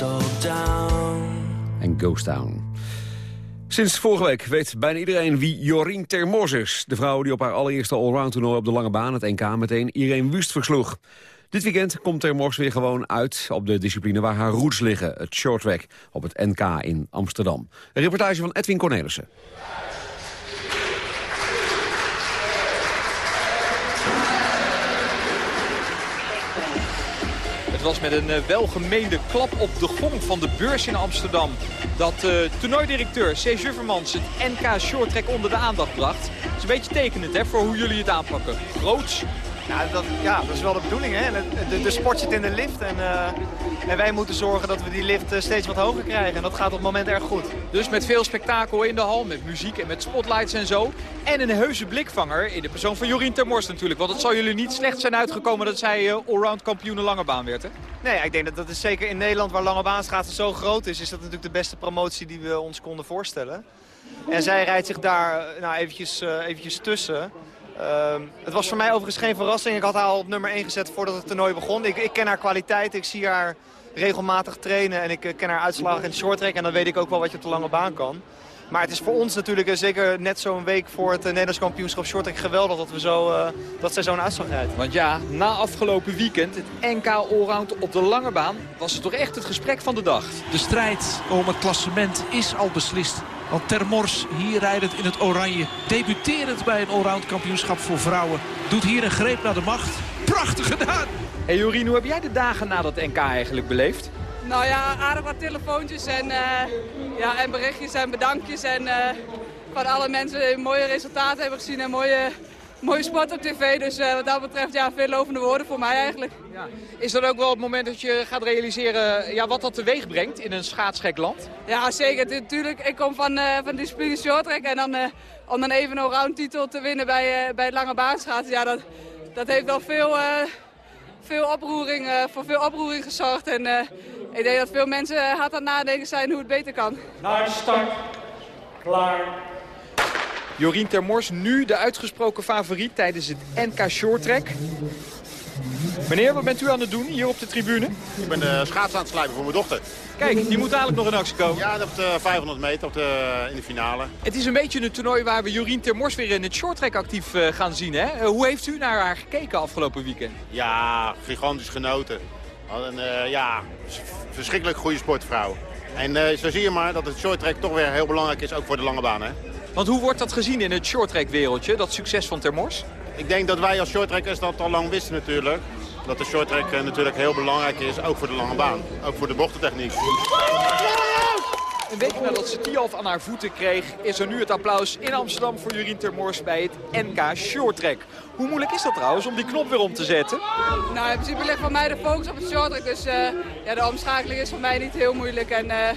All down. en Ghost Town. Sinds vorige week weet bijna iedereen wie Jorien Termors is. De vrouw die op haar allereerste allround toernooi op de lange baan... het NK meteen Irene Wust versloeg. Dit weekend komt Termors weer gewoon uit op de discipline waar haar roots liggen. Het shorttrack op het NK in Amsterdam. Een reportage van Edwin Cornelissen. Was met een eh, welgemeende klap op de gong van de beurs in Amsterdam... dat uh, toernooidirecteur C. Juffermans het NK Shorttrack onder de aandacht bracht. Het is een beetje tekenend hè, voor hoe jullie het aanpakken. Groots, Ja dat, ja, dat is wel de bedoeling. Hè? De, de sport zit in de lift en, eh, en wij moeten zorgen dat we die lift eh, steeds wat hoger krijgen. En dat gaat op het moment erg goed. Dus met veel spektakel in de hal, met muziek en met spotlights en zo. En een heuse blikvanger in de persoon van Jorien Termors natuurlijk. Want het zal jullie niet slecht zijn uitgekomen dat zij eh, allround kampioen lange baan werd, hè? Nee, ik denk dat dat is zeker in Nederland waar lange baanschaatsen zo groot is, is dat natuurlijk de beste promotie die we ons konden voorstellen. En zij rijdt zich daar nou, eventjes, eventjes tussen. Ehm, het was voor mij overigens geen verrassing. Ik had haar al op nummer 1 gezet voordat het toernooi begon. Ik, ik ken haar kwaliteit, ik zie haar regelmatig trainen en ik eh, ken haar uitslagen in shorttrack. En dan weet ik ook wel wat je op de lange baan kan. Maar het is voor ons natuurlijk eh, zeker net zo'n week voor het eh, Nederlands kampioenschap shorttrack geweldig dat, we zo, eh, dat zij zo'n uitslag rijdt. Want ja, na afgelopen weekend, het NK Allround op de lange baan... was het toch echt het gesprek van de dag. De strijd om het klassement is al beslist. Want Termors, hier rijdend in het oranje, debuterend bij een allround kampioenschap voor vrouwen, doet hier een greep naar de macht. Prachtig gedaan! Hey Jorien, hoe heb jij de dagen na dat NK eigenlijk beleefd? Nou ja, aardig wat telefoontjes en, eh, ja, en berichtjes en bedankjes. En eh, van alle mensen die mooie resultaten hebben gezien en mooie, mooie sport op tv. Dus eh, wat dat betreft, ja, veel lovende woorden voor mij eigenlijk. Is dat ook wel het moment dat je gaat realiseren ja, wat dat teweeg brengt in een schaatsgek land? Ja, zeker. Natuurlijk, ik kom van, eh van discipline shorttrack en dan, om dan even een round titel te winnen bij, bij het lange baanschaatsen. Ja, dat, dat heeft wel veel, veel oproering, eh, voor veel oproering gezorgd. En eh, ik denk dat veel mensen hard aan het nadenken zijn hoe het beter kan. Naar start. Klaar. Jorien Termors, nu de uitgesproken favoriet tijdens het NK Shorttrack. Meneer, wat bent u aan het doen hier op de tribune? Ik ben de schaats aan het slijpen voor mijn dochter. Kijk, die moet dadelijk nog in actie komen. Ja, op de 500 meter op de, in de finale. Het is een beetje een toernooi waar we Jorien Termors weer in het shorttrack actief eh, gaan zien. Hè? Eh, hoe heeft u naar haar gekeken afgelopen weekend? Ja, gigantisch genoten. Een eh, ja, verschrikkelijk goede sportvrouw. En eh, zo zie je maar dat het shorttrack toch weer heel belangrijk is, ook voor de lange baan. Hè? Want hoe wordt dat gezien in het shorttrack wereldje, dat succes van Termors? Ik denk dat wij als shorttrackers dat al lang wisten natuurlijk. Dat de shorttrack natuurlijk heel belangrijk is, ook voor de lange baan. Ook voor de bochtentechniek. Een week nadat ze Tialf aan haar voeten kreeg, is er nu het applaus in Amsterdam voor Jorien Termors bij het NK Shorttrack. Hoe moeilijk is dat trouwens om die knop weer om te zetten? Nou, in principe ligt voor mij de focus op het shorttrack. Dus eh, ja, de omschakeling is voor mij niet heel moeilijk. En eh,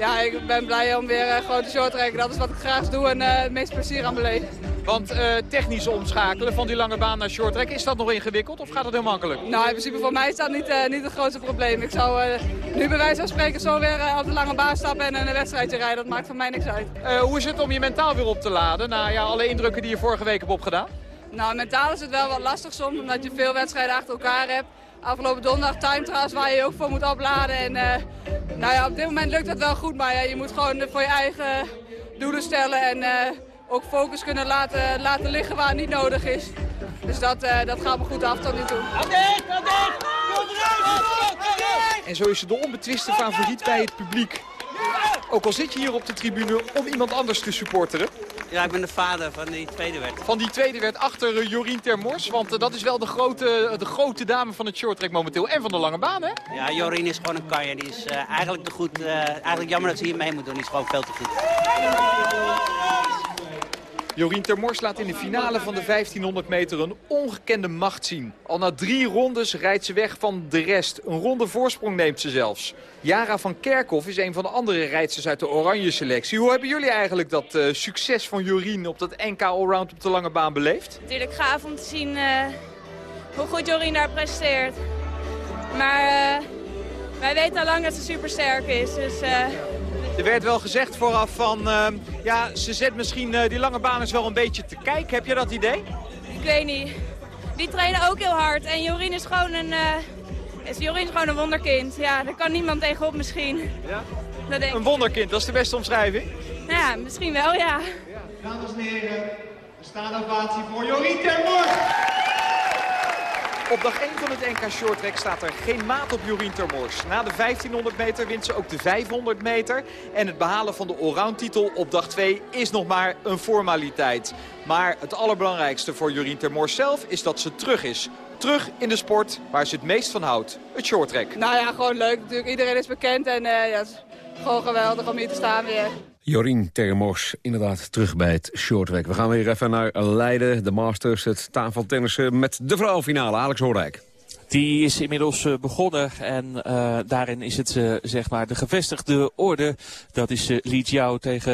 ja, ik ben blij om weer uh, gewoon te shorttracken. Dat is wat ik graag doe en eh, het meeste plezier aan beleef. Want eh, technisch omschakelen van die lange baan naar shorttrack, is dat nog ingewikkeld of gaat het heel makkelijk? Nou, in principe voor mij is dat niet, eh, niet het grootste probleem. Ik zou eh, nu bij wijze van spreken zo weer op de lange baan stappen en een wedstrijdje rijden. Dat maakt voor mij niks uit. Hoe is het om je mentaal weer op te laden na ja, alle indrukken die je vorige week hebt opgedaan? Nou, mentaal is het wel wat lastig soms, omdat je veel wedstrijden achter elkaar hebt. Afgelopen donderdag time trials waar je ook voor moet opladen. En nou ja, op dit moment lukt dat wel goed, maar ja, je moet gewoon voor je eigen doelen stellen. En ook focus kunnen laten, laten liggen waar het niet nodig is. Dus dat, eh, dat gaat me goed af tot nu toe. En zo is ze de onbetwiste favoriet bij het publiek. Ook al zit je hier op de tribune om iemand anders te supporteren. Ja, ik ben de vader van die tweede werd. Van die tweede werd achter eh, Jorien Termors. Want eh, dat is wel de grote, de grote dame van het shorttrack momenteel. En van de lange baan, hè? Ja, Jorien is gewoon een kanje. Die is eh, eigenlijk te goed. eh, eigenlijk jammer dat ze hier mee moet doen. Die is gewoon veel te goed. Jorien Termors laat in de finale van de 1500 meter een ongekende macht zien. Al na drie rondes rijdt ze weg van de rest. Een ronde voorsprong neemt ze zelfs. Yara van Kerkhoff is een van de andere rijdsters uit de oranje selectie. Hoe hebben jullie eigenlijk dat eh, succes van Jorien op dat NK Allround op de lange baan beleefd? Natuurlijk gaaf om te zien eh, hoe goed Jorien daar presteert. Maar eh, wij weten al lang dat ze super sterk is. Dus Er werd wel gezegd vooraf van, eh, ja, ze zet misschien eh, die lange baan eens wel een beetje te kijken. Heb je dat idee? ik weet niet. Die trainen ook heel hard. En Jorien is gewoon een, eh, is, Jorien is gewoon een wonderkind. Ja, daar kan niemand tegenop misschien. Ja? Dat denk Een ik. wonderkind, dat is de beste omschrijving. Nou ja, misschien wel, ja. Dames en heren, een staande ovatie voor Jorien Termors. Op dag 1 van het NK Shorttrack staat er geen maat op Jorien Termors. Na de 1500 meter wint ze ook de 500 meter. En het behalen van de allround titel op dag 2 is nog maar een formaliteit. Maar het allerbelangrijkste voor Jorien Termors zelf is dat ze terug is. Terug in de sport waar ze het meest van houdt. Het shorttrack. Nou ja, gewoon leuk natuurlijk. Iedereen is bekend en eh, ja, gewoon geweldig om hier te staan weer. Jorien Termors, inderdaad terug bij het shorttrack. We gaan weer even naar Leiden, de Masters, het tafeltennissen met de vrouwenfinale. Alex Hoorijk. Die is inmiddels eh, begonnen en eh, daarin is het eh, zeg maar de gevestigde orde. Dat is Li Jiao tegen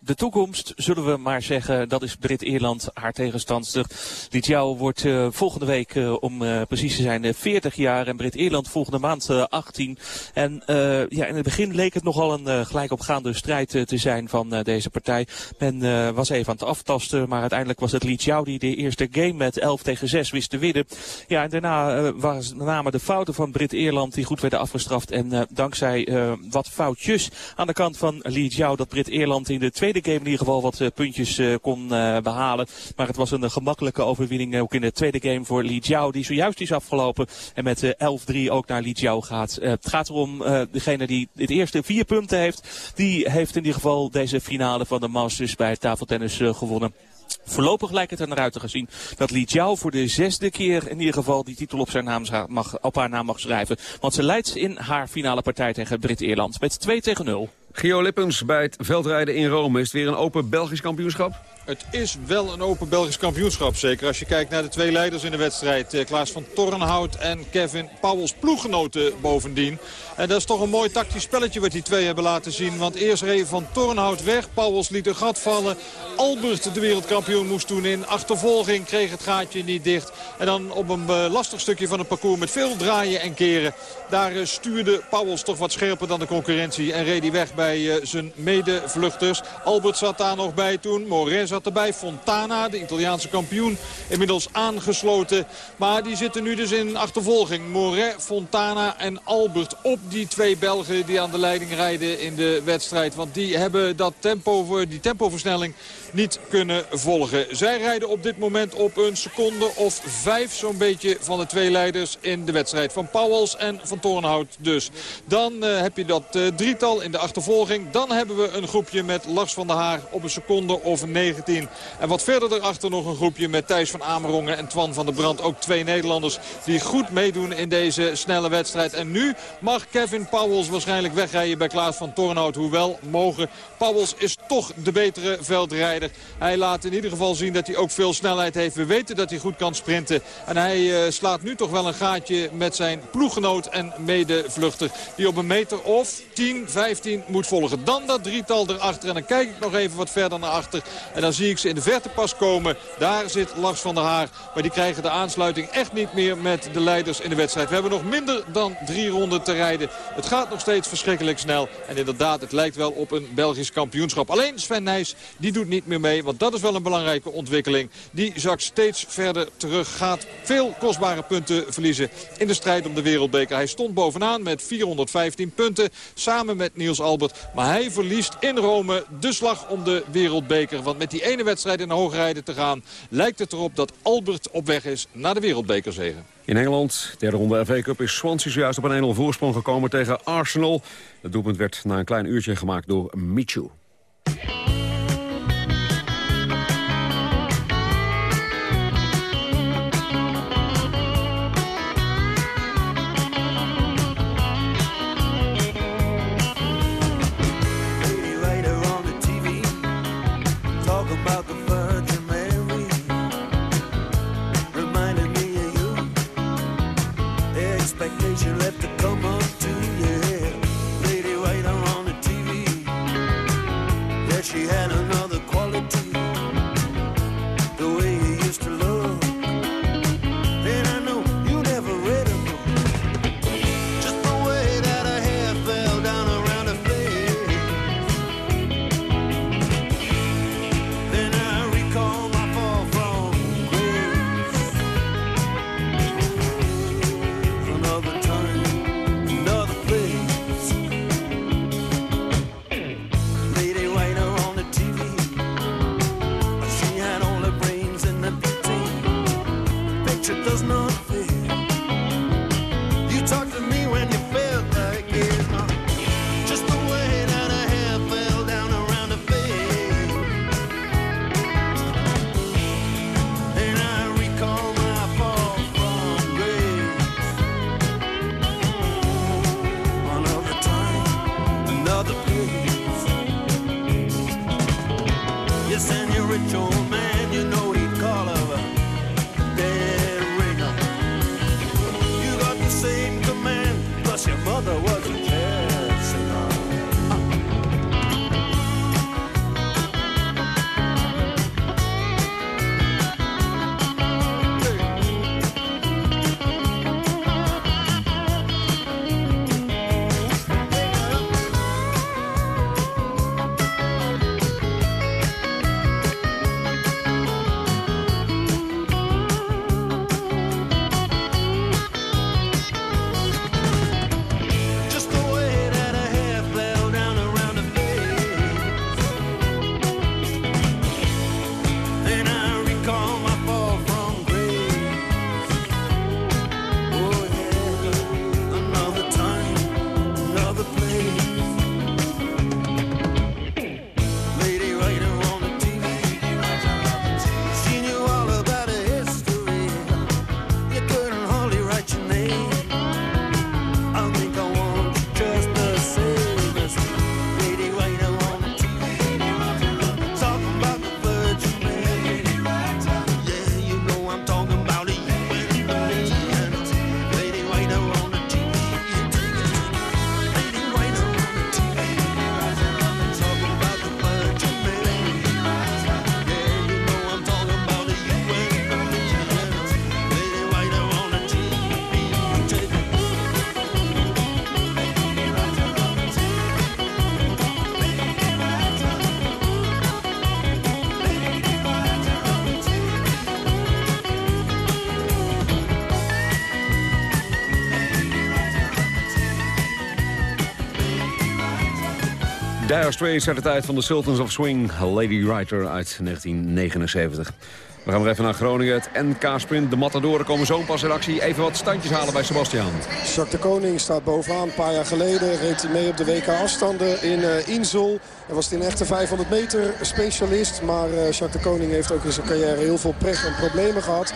de toekomst, zullen we maar zeggen. Dat is Brit-Ierland, haar tegenstandster. Li Jiao wordt volgende week, om precies te zijn, eh, 40 jaar. En Brit-Ierland volgende maand eh, 18. En ja, in het begin leek het nogal een gelijkopgaande strijd te zijn van deze partij. Men was even aan het aftasten, maar uiteindelijk was het Li Jiao die de eerste game met 11 tegen 6 wist te winnen. Ja, en daarna waren met name de fouten van Brit-Ierland die goed werden afgestraft. En eh, dankzij eh, wat foutjes aan de kant van Li Jiao dat Brit-Ierland in de tweede game in ieder geval wat eh, puntjes kon eh, behalen. Maar het was een gemakkelijke overwinning ook in de tweede game voor Li Jiao die zojuist is afgelopen. En met eh, 11-3 ook naar Li Jiao gaat. Het gaat erom, degene die het eerste vier punten heeft, die heeft in ieder geval deze finale van de Masters bij het tafeltennis gewonnen. Voorlopig lijkt het er naar uit te gezien dat Li voor de zesde keer in ieder geval die titel op, zijn naam mag, op haar naam mag schrijven. Want ze leidt in haar finale partij tegen Brit-Ierland met 2 tegen 0. Gio Lippens bij het veldrijden in Rome. Is het weer een open Belgisch kampioenschap? Het is wel een open Belgisch kampioenschap, zeker als je kijkt naar de twee leiders in de wedstrijd. Eh, Klaas van Tornhout en Kevin Pauwels, ploeggenoten bovendien. En dat is toch een mooi tactisch spelletje wat die twee hebben laten zien. Want eerst reed Van Tornhout weg, Pauwels liet een gat vallen. Albert, de wereldkampioen, moest toen in achtervolging, kreeg het gaatje niet dicht. En dan op een eh, lastig stukje van het parcours met veel draaien en keren. Daar eh, stuurde Pauwels toch wat scherper dan de concurrentie. En reed hij weg bij zijn medevluchters. Albert zat daar nog bij toen, Moret zat. Fontana, de Italiaanse kampioen, inmiddels aangesloten. Maar die zitten nu dus in achtervolging. Moret, Fontana en Albert op die twee Belgen die aan de leiding rijden in de wedstrijd. Want die hebben dat tempo, die tempoversnelling niet kunnen volgen. Zij rijden op dit moment op een seconde of vijf zo'n beetje van de twee leiders in de wedstrijd. Van Pauwels en van Toornhout dus. Dan eh, heb je dat eh, drietal in de achtervolging. Dan hebben we een groepje met Lars van der Haar op een seconde of 19. En wat verder erachter nog een groepje met Thijs van Amerongen en Twan van der Brand. Ook twee Nederlanders die goed meedoen in deze snelle wedstrijd. En nu mag Kevin Pauwels waarschijnlijk wegrijden bij Klaas van Toornhout. Hoewel mogen. Pauwels is toch de betere veldrijder. Hij laat in ieder geval zien dat hij ook veel snelheid heeft. We weten dat hij goed kan sprinten. En hij eh, slaat nu toch wel een gaatje met zijn ploeggenoot en medevluchter. Die op een meter of 10, 15 moet volgen. Dan dat drietal erachter. En dan kijk ik nog even wat verder naar achter. En dan zie ik ze in de verte pas komen. Daar zit Lars van der Haar. Maar die krijgen de aansluiting echt niet meer met de leiders in de wedstrijd. We hebben nog minder dan drie ronden te rijden. Het gaat nog steeds verschrikkelijk snel. En inderdaad, het lijkt wel op een Belgisch kampioenschap. Alleen Sven Nijs, die doet niet meer mee. Want dat is wel een belangrijke ontwikkeling. Die zakt steeds verder terug. Gaat veel kostbare punten verliezen in de strijd om de wereldbeker. Hij stond bovenaan met 415 punten. Samen met Niels Albert. Maar hij verliest in Rome de slag om de wereldbeker. Want met die ene wedstrijd in de hoogrijden te gaan... lijkt het erop dat Albert op weg is naar de wereldbekerzegen. In Engeland, derde ronde FA Cup, is Swansea zojuist op een 1-0 voorsprong gekomen tegen Arsenal. Het doelpunt werd na een klein uurtje gemaakt door Michu. Dire Straits uit de tijd van de Sultans of Swing. Lady Writer uit 1979. We gaan weer even naar Groningen. Het NK-sprint. De Matadoren komen zo pas in actie. Even wat standjes halen bij Sebastian. Jacques de Koning staat bovenaan. Een paar jaar geleden reed hij mee op de WK afstanden in uh, Insel. Hij was een echte 500 meter specialist. Maar uh, Jacques de Koning heeft ook in zijn carrière heel veel pech en problemen gehad.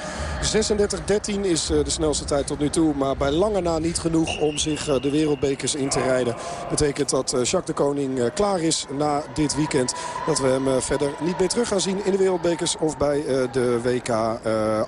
36-13 is uh, de snelste tijd tot nu toe. Maar bij lange na niet genoeg om zich de wereldbekers in te rijden. Betekent dat Jacques de Koning klaar is na dit weekend. Dat we hem verder niet meer terug gaan zien in de wereldbekers of bij de WK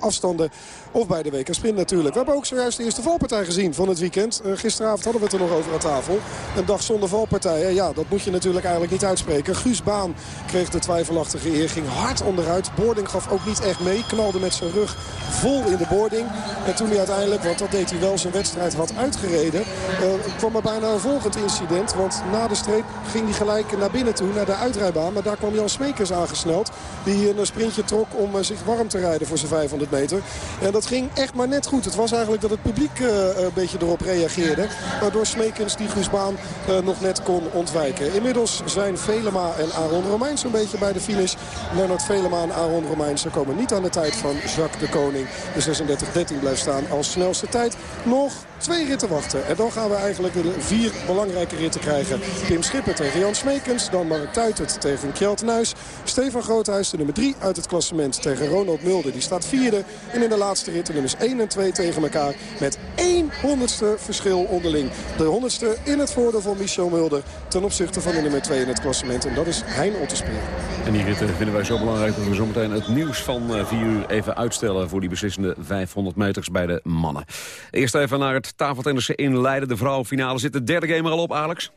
afstanden. Of bij de WK Sprint natuurlijk. We hebben ook zojuist de eerste valpartij gezien van het weekend. Uh, gisteravond hadden we het er nog over aan tafel. Een dag zonder valpartijen. Ja, dat moet je natuurlijk eigenlijk niet uitspreken. Guus Baan kreeg de twijfelachtige eer. Ging hard onderuit. Boarding gaf ook niet echt mee. Knalde met zijn rug vol in de boarding. En toen hij uiteindelijk, want dat deed hij wel, zijn wedstrijd had uitgereden. Uh, kwam er bijna een volgend incident. Want na de streep ging hij gelijk naar binnen toe, naar de uitrijbaan. Maar daar kwam Jan Smekers aangesneld. Die een sprintje trok om uh, zich warm te rijden voor zijn 500 meter. En dat ging echt maar net goed. Het was eigenlijk dat het publiek uh, een beetje erop reageerde. Waardoor Smekens die Guus Baan uh, nog net kon ontwijken. Inmiddels zijn Velema en Aaron Romeins een beetje bij de finish. Leonard Velema en Aaron Romeins komen niet aan de tijd van Jacques de Koning. De 36-13 blijft staan als snelste tijd. Nog twee ritten wachten. En dan gaan we eigenlijk de vier belangrijke ritten krijgen. Pim Schipper tegen Jan Smekens. Dan Mark Tuitert tegen Kjeld Nuis. Stefan Groothuis, de nummer 3 uit het klassement tegen Ronald Mulder. Die staat vierde. En in de laatste rit de nummers 1 en 2 tegen elkaar. Met één honderdste verschil onderling. De honderdste in het voordeel van Michel Mulder. Ten opzichte van de nummer 2 in het klassement. En dat is Hein Otterspeer. En die ritten vinden wij zo belangrijk dat we zometeen het nieuws van 4 uur even uitstellen... voor die beslissende 500 meters bij de mannen. Eerst even naar het tafeltennissen in Leiden. De vrouwenfinale zit de derde game al op, Alex.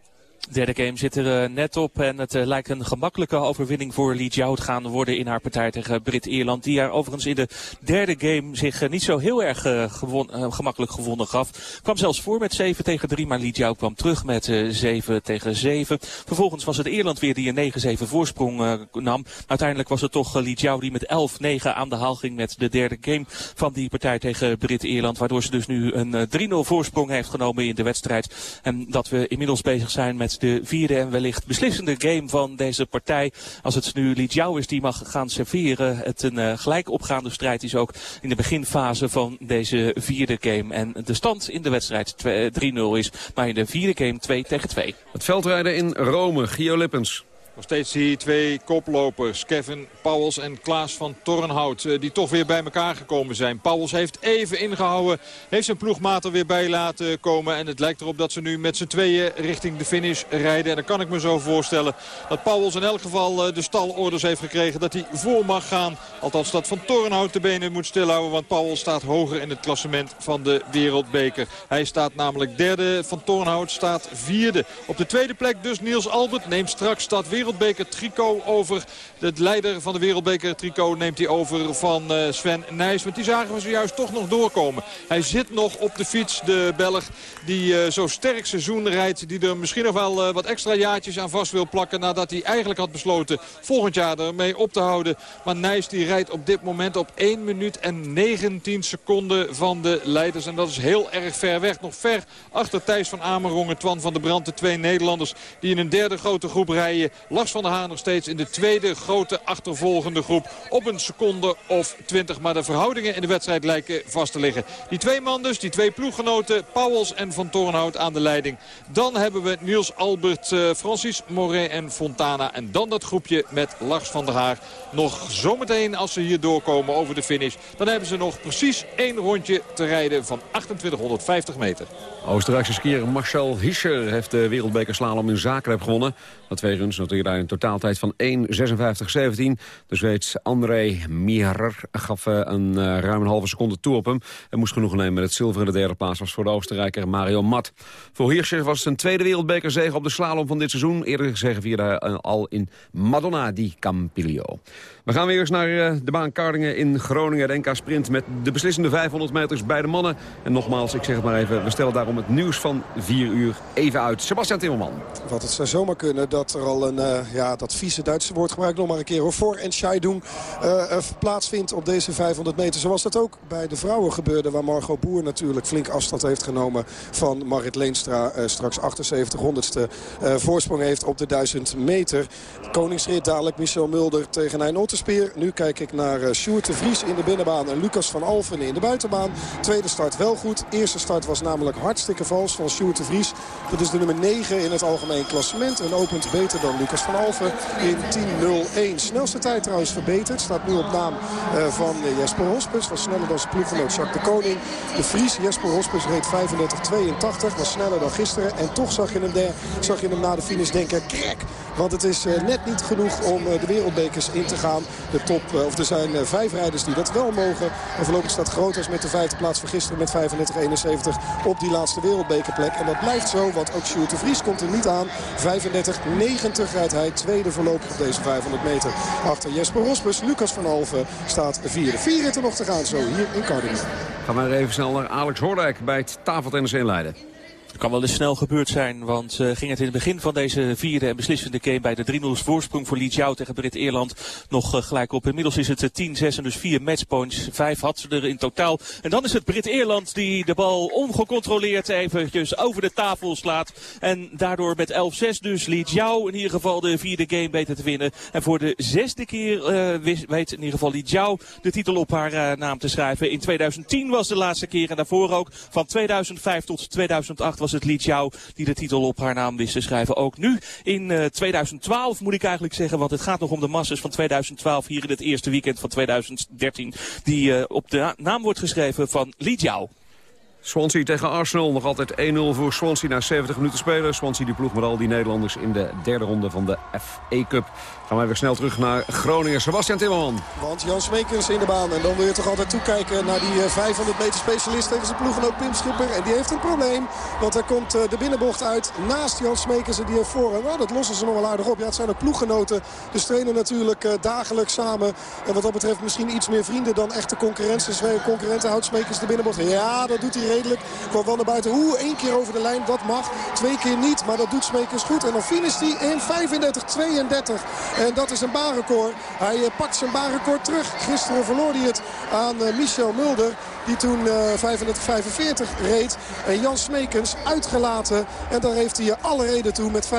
De derde game zit er uh, net op en het uh, lijkt een gemakkelijke overwinning voor Li Jiao te gaan worden in haar partij tegen Brit-Ierland. Die haar overigens in de derde game zich uh, niet zo heel erg gewon, gemakkelijk gewonnen gaf. Kwam zelfs voor met 7 tegen 3, maar Li Jiao kwam terug met 7 tegen 7. Vervolgens was het Ierland weer die een 9-7 voorsprong nam. Uiteindelijk was het toch Li Jiao die met 11-9 aan de haal ging met de derde game van die partij tegen Brit-Ierland. Waardoor ze dus nu een 3-0 voorsprong heeft genomen in de wedstrijd. En dat we inmiddels bezig zijn met de vierde en wellicht beslissende game van deze partij. Als het nu Li Jiao is die mag gaan serveren. Het een uh, gelijk opgaande strijd is ook in de beginfase van deze vierde game. En de stand in de wedstrijd 3-0 is, maar in de vierde game 2 tegen 2. Het veldrijden in Rome, Gio Lippens. Nog steeds die twee koplopers, Kevin Pauwels en Klaas van Tornhout, die toch weer bij elkaar gekomen zijn. Pauwels heeft even ingehouden, heeft zijn ploegmaat er weer bij laten komen. En het lijkt erop dat ze nu met z'n tweeën richting de finish rijden. En dan kan ik me zo voorstellen dat Pauwels in elk geval de stalorders heeft gekregen. Dat hij voor mag gaan. Althans dat van Tornhout de benen moet stilhouden. Want Pauwels staat hoger in het klassement van de wereldbeker. Hij staat namelijk derde, van Tornhout staat vierde. Op de tweede plek dus Niels Albert neemt straks dat wereld wereldbeker tricot over. De leider van de wereldbeker tricot neemt hij over van uh, Sven Nijs. Want die zagen we zojuist toch nog doorkomen. Hij zit nog op de fiets, de Belg. Die uh, zo sterk seizoen rijdt. Die er misschien nog wel uh, wat extra jaartjes aan vast wil plakken. Nadat hij eigenlijk had besloten volgend jaar ermee op te houden. Maar Nijs die rijdt op dit moment op 1 minuut en 19 seconden van de leiders. En dat is heel erg ver weg. Nog ver achter Thijs van Amerongen, Twan van der Brand. De twee Nederlanders die in een derde grote groep rijden. Lars van der Haan nog steeds in de tweede grote achtervolgende groep. Op een seconde of 20. Maar de verhoudingen in de wedstrijd lijken vast te liggen. Die twee man dus, die twee ploeggenoten, Pauwels en Van Toornhout aan de leiding. Dan hebben we Niels Albert, uh, Francis Moret en Fontana. En dan dat groepje met Lars van der Haar. Nog zometeen als ze hier doorkomen over de finish. Dan hebben ze nog precies één rondje te rijden van 2850 meter. Oostenrijkse skier Marcel Hischer heeft de wereldbeker slalom in Zagreb gewonnen. Na twee runs noteerde hij een totaaltijd van 1.56.17. De Zweeds André Mierer gaf uh, een uh, ruim een halve seconde toe op hem. En moest genoegen nemen met het zilver in de derde plaats was voor de Oostenrijker Mario Mat. Voor Hirscher was het een tweede wereldbekerzege op de slalom van dit seizoen. Eerder gezegd vierde hij uh, al in Madonna di Campiglio. We gaan weer eens naar uh, de baan Kardingen in Groningen. De NK Sprint met de beslissende 500 meters bij de mannen. En nogmaals, ik zeg het maar even, we stellen daarom het nieuws van 4 uur even uit. Sebastian Timmerman. Wat het zou zomaar kunnen dat er al een, eh, ja, dat vieze Duitse woord gebruikt nog maar een keer hoor. Voor en Scheidung eh, eh, plaatsvindt op deze 500 meter. Zoals dat ook bij de vrouwen gebeurde. Waar Margot Boer natuurlijk flink afstand heeft genomen van Marit Leenstra. eh, straks 78 honderdste eh, voorsprong heeft op de 1000 meter. Koningsrit dadelijk Michel Mulder tegen Hein Otterspeer. Nu kijk ik naar eh, Sjoerd de Vries in de binnenbaan en Lucas van Alphen in de buitenbaan. Tweede start wel goed. Eerste start was namelijk hartstikke vals van Sjoerd de Vries. Dat is de nummer 9 in het algemeen klassement. En opent beter dan Lucas van Alphen in 10.01. Snelste tijd trouwens verbeterd. Staat nu op naam eh, van eh, Jesper Hospes. Was sneller dan zijn ploeggenoot Jacques de Koning. De Vries, Jesper Hospes reed 35.82. Was sneller dan gisteren. En toch zag je hem, de, zag je hem na de finish denken, krek. Want het is net niet genoeg om de wereldbekers in te gaan. De top, eh, of er zijn eh, vijf rijders die dat wel mogen. En voorlopig staat Groters met de vijfde plaats van gisteren met 35-71 op die laatste wereldbekerplek. En dat blijft zo, want ook Sjoerd de Vries komt er niet aan. 35-90 rijdt hij tweede voorlopig op deze 500 meter. Achter Jesper Rospes, Lucas van Alven staat vierde. Vier ritten nog te gaan zo hier in Cardiff. Gaan we even snel naar Alex Hordijk bij het tafeltennis in Leiden. Het kan wel eens snel gebeurd zijn, want uh, ging het in het begin van deze vierde en beslissende game bij de 3-0 voorsprong voor Jiao tegen Brit-Eerland nog uh, gelijk op. Inmiddels is het 10-6 en dus vier matchpoints. Vijf had ze er in totaal. En dan is het Brit-Eerland die de bal ongecontroleerd eventjes over de tafel slaat. En daardoor met 11-6 dus Jiao in ieder geval de vierde game beter te winnen. En voor de zesde keer weet in ieder geval Jiao de titel op haar naam te schrijven. In 2010 was de laatste keer en daarvoor ook. Van 2005 tot 2008 was het Li Jiao die de titel op haar naam wist te schrijven. Ook nu in uh, 2012 moet ik eigenlijk zeggen, want het gaat nog om de Masters van 2012 hier in het eerste weekend van 2013. Die uh, op de naam wordt geschreven van Li Jiao. Swansea tegen Arsenal. Nog altijd 1-0 voor Swansea na 70 minuten spelen. Swansea die ploeg met al die Nederlanders in de derde ronde van de FA Cup. Gaan wij weer snel terug naar Groningen. Sebastian Timmerman. Want Jan Smekens in de baan. En dan wil je toch altijd toekijken naar die 500 meter specialist tegen zijn ploeg. En ook Pim Schipper. En die heeft een probleem. Want er komt de binnenbocht uit naast Jan Smekens. En die heeft voor. Nou, dat lossen ze nog wel aardig op. Ja, het zijn ook ploeggenoten. Dus trainen natuurlijk dagelijks samen. En wat dat betreft misschien iets meer vrienden dan echte concurrentie. Concurrenten houdt Smekens de binnenbocht. Ja, dat doet hij redelijk. Kwam wel naar buiten. Hoe, één keer over de lijn, dat mag. Twee keer niet, maar dat doet Smekens goed. En dan finisht hij in 35-32. En dat is een baanrecord. Hij uh, pakt zijn baanrecord terug. Gisteren verloor hij het aan uh, Michel Mulder. Die toen uh, 35-45 reed. En Jan Smekens uitgelaten. En daar heeft hij alle reden toe met 35-32.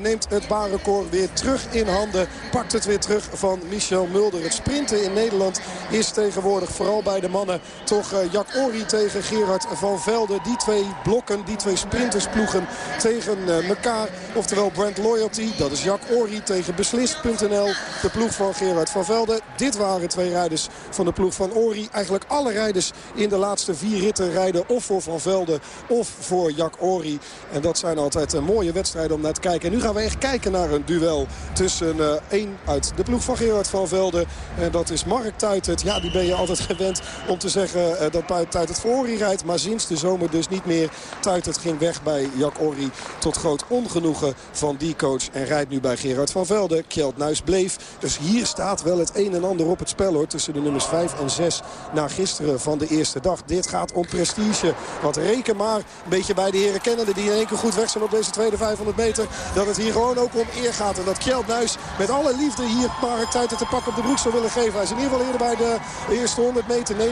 neemt het baanrecord weer terug in handen. Pakt het weer terug van Michel Mulder. Het sprinten in Nederland is tegenwoordig vooral bij de mannen toch Jack Ori tegen Gerard van Velde. Die twee blokken, die twee sprintersploegen tegen elkaar. Oftewel Brand Loyalty, dat is Jack Ori tegen Beslist.nl. De ploeg van Gerard van Velde. Dit waren twee rijders van de ploeg van Ori. Eigenlijk alle rijders in de laatste vier ritten rijden of voor Van Velde of voor Jack Ori. En dat zijn altijd uh, mooie wedstrijden om naar te kijken. En nu gaan we echt kijken naar een duel tussen uh, één uit de ploeg van Gerard van Velde. En dat is Mark Tuitert. Ja, die ben je altijd gewend om te zeggen uh, dat Tuitert voor Ori rijdt. Maar sinds de zomer dus niet meer. Tuitert ging weg bij Jack Ori tot groot ongenoegen van die coach. En rijdt nu bij Gerard van Velde. Kjeld Nuis bleef. Dus hier staat wel het een en ander op het spel hoor. Tussen de nummers 5 en 6 na gisteren van de eerste dag. Dit gaat om prestige. Want reken maar een beetje bij de heren kennende die in één keer goed weg zijn op deze tweede 500 meter. Dat het hier gewoon ook om eer gaat. En dat Kjeld Nuis met alle liefde hier Mark Tuiten te pakken op de broek zou willen geven. Hij is in ieder geval eerder bij de eerste 100 meter. 9,86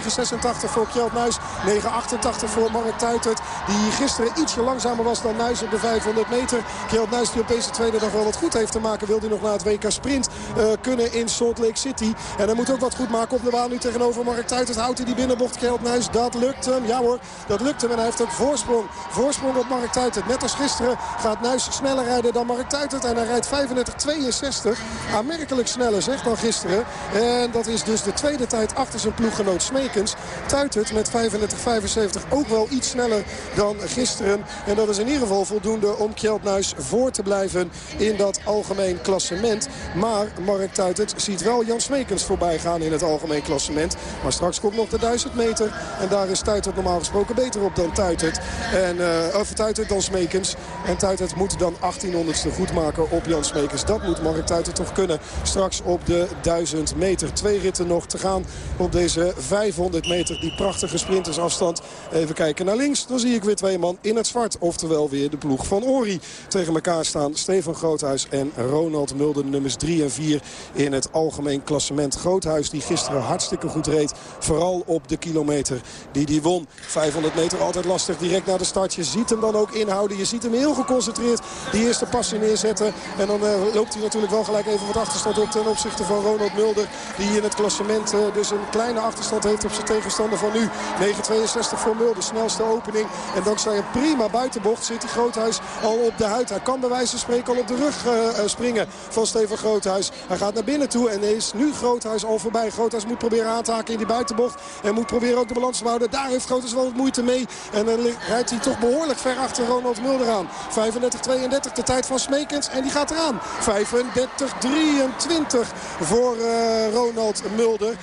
voor Kjeld Nuis. 9,88 voor Mark Tuitert. Die gisteren ietsje langzamer was dan Nuis op de 500 meter. Kjeld Nuis die op deze tweede dag wel wat goed heeft te maken. Wil hij nog naar het WK Sprint uh, kunnen in Salt Lake City. En hij moet ook wat goed maken op de baan nu tegenover Mark Tuitert. Houdt hij die binnenbocht Kjeld Nuis. Dat lukt hem. Ja hoor, dat lukt hem. En hij heeft ook voorsprong. Voorsprong op Mark Tuitert. Net als gisteren gaat Nuis sneller rijden dan Mark Tuitert. En hij rijdt 35-62. Aanmerkelijk sneller zeg dan gisteren. En dat is dus de tweede tijd achter zijn ploeggenoot Smekens. Tuitert met 35-75 ook wel iets sneller dan gisteren. En dat is in ieder geval voldoende om Kjeld Nuis voor te blijven in dat algemeen klassement. Maar Mark Tuitert ziet wel Jan Smekens voorbij gaan in het algemeen klassement. Maar straks komt nog de 1000 meter. En daar is Tuitert normaal gesproken beter op dan Tuitert. En, uh, of Tuitert dan Smekens. En Tuitert moet dan 1800ste goed maken op Jan Smekers. Dat moet Mark Tuitert toch kunnen. Straks op de 1000 meter. Twee ritten nog te gaan op deze 500 meter. Die prachtige sprintersafstand. Even kijken naar links. Dan zie ik weer twee man in het zwart. Oftewel weer de ploeg van Ori. Tegen elkaar staan Stefan Groothuis en Ronald Mulder. Nummers 3 en 4 in het algemeen klassement. Groothuis die gisteren hartstikke goed reed. Vooral op de kilometer die die won. 500 meter altijd lastig direct na de start. Je ziet hem dan ook inhouden. Je ziet hem heel geconcentreerd die eerste pasje neerzetten. En dan eh, loopt hij natuurlijk wel gelijk even wat achterstand op ten opzichte van Ronald Mulder. Die in het klassement eh, dus een kleine achterstand heeft op zijn tegenstander van nu. 9.62 voor Mulder. Snelste opening. En dankzij een prima buitenbocht zit die Groothuis al op de huid. Hij kan bij wijze van spreken al op de rug eh, springen van Steven Groothuis. Hij gaat naar binnen toe en is nu Groothuis al voorbij. Groothuis moet proberen aan te haken in die buitenbocht. En moet proberen ook de balans te houden. Daar heeft Groothuis wel wat moeite mee. En dan rijdt hij toch behoorlijk ver achter Ronald Mulder aan. 35-32 de tijd van Smekens. En die gaat eraan. 35-23 voor eh, Ronald Mulder.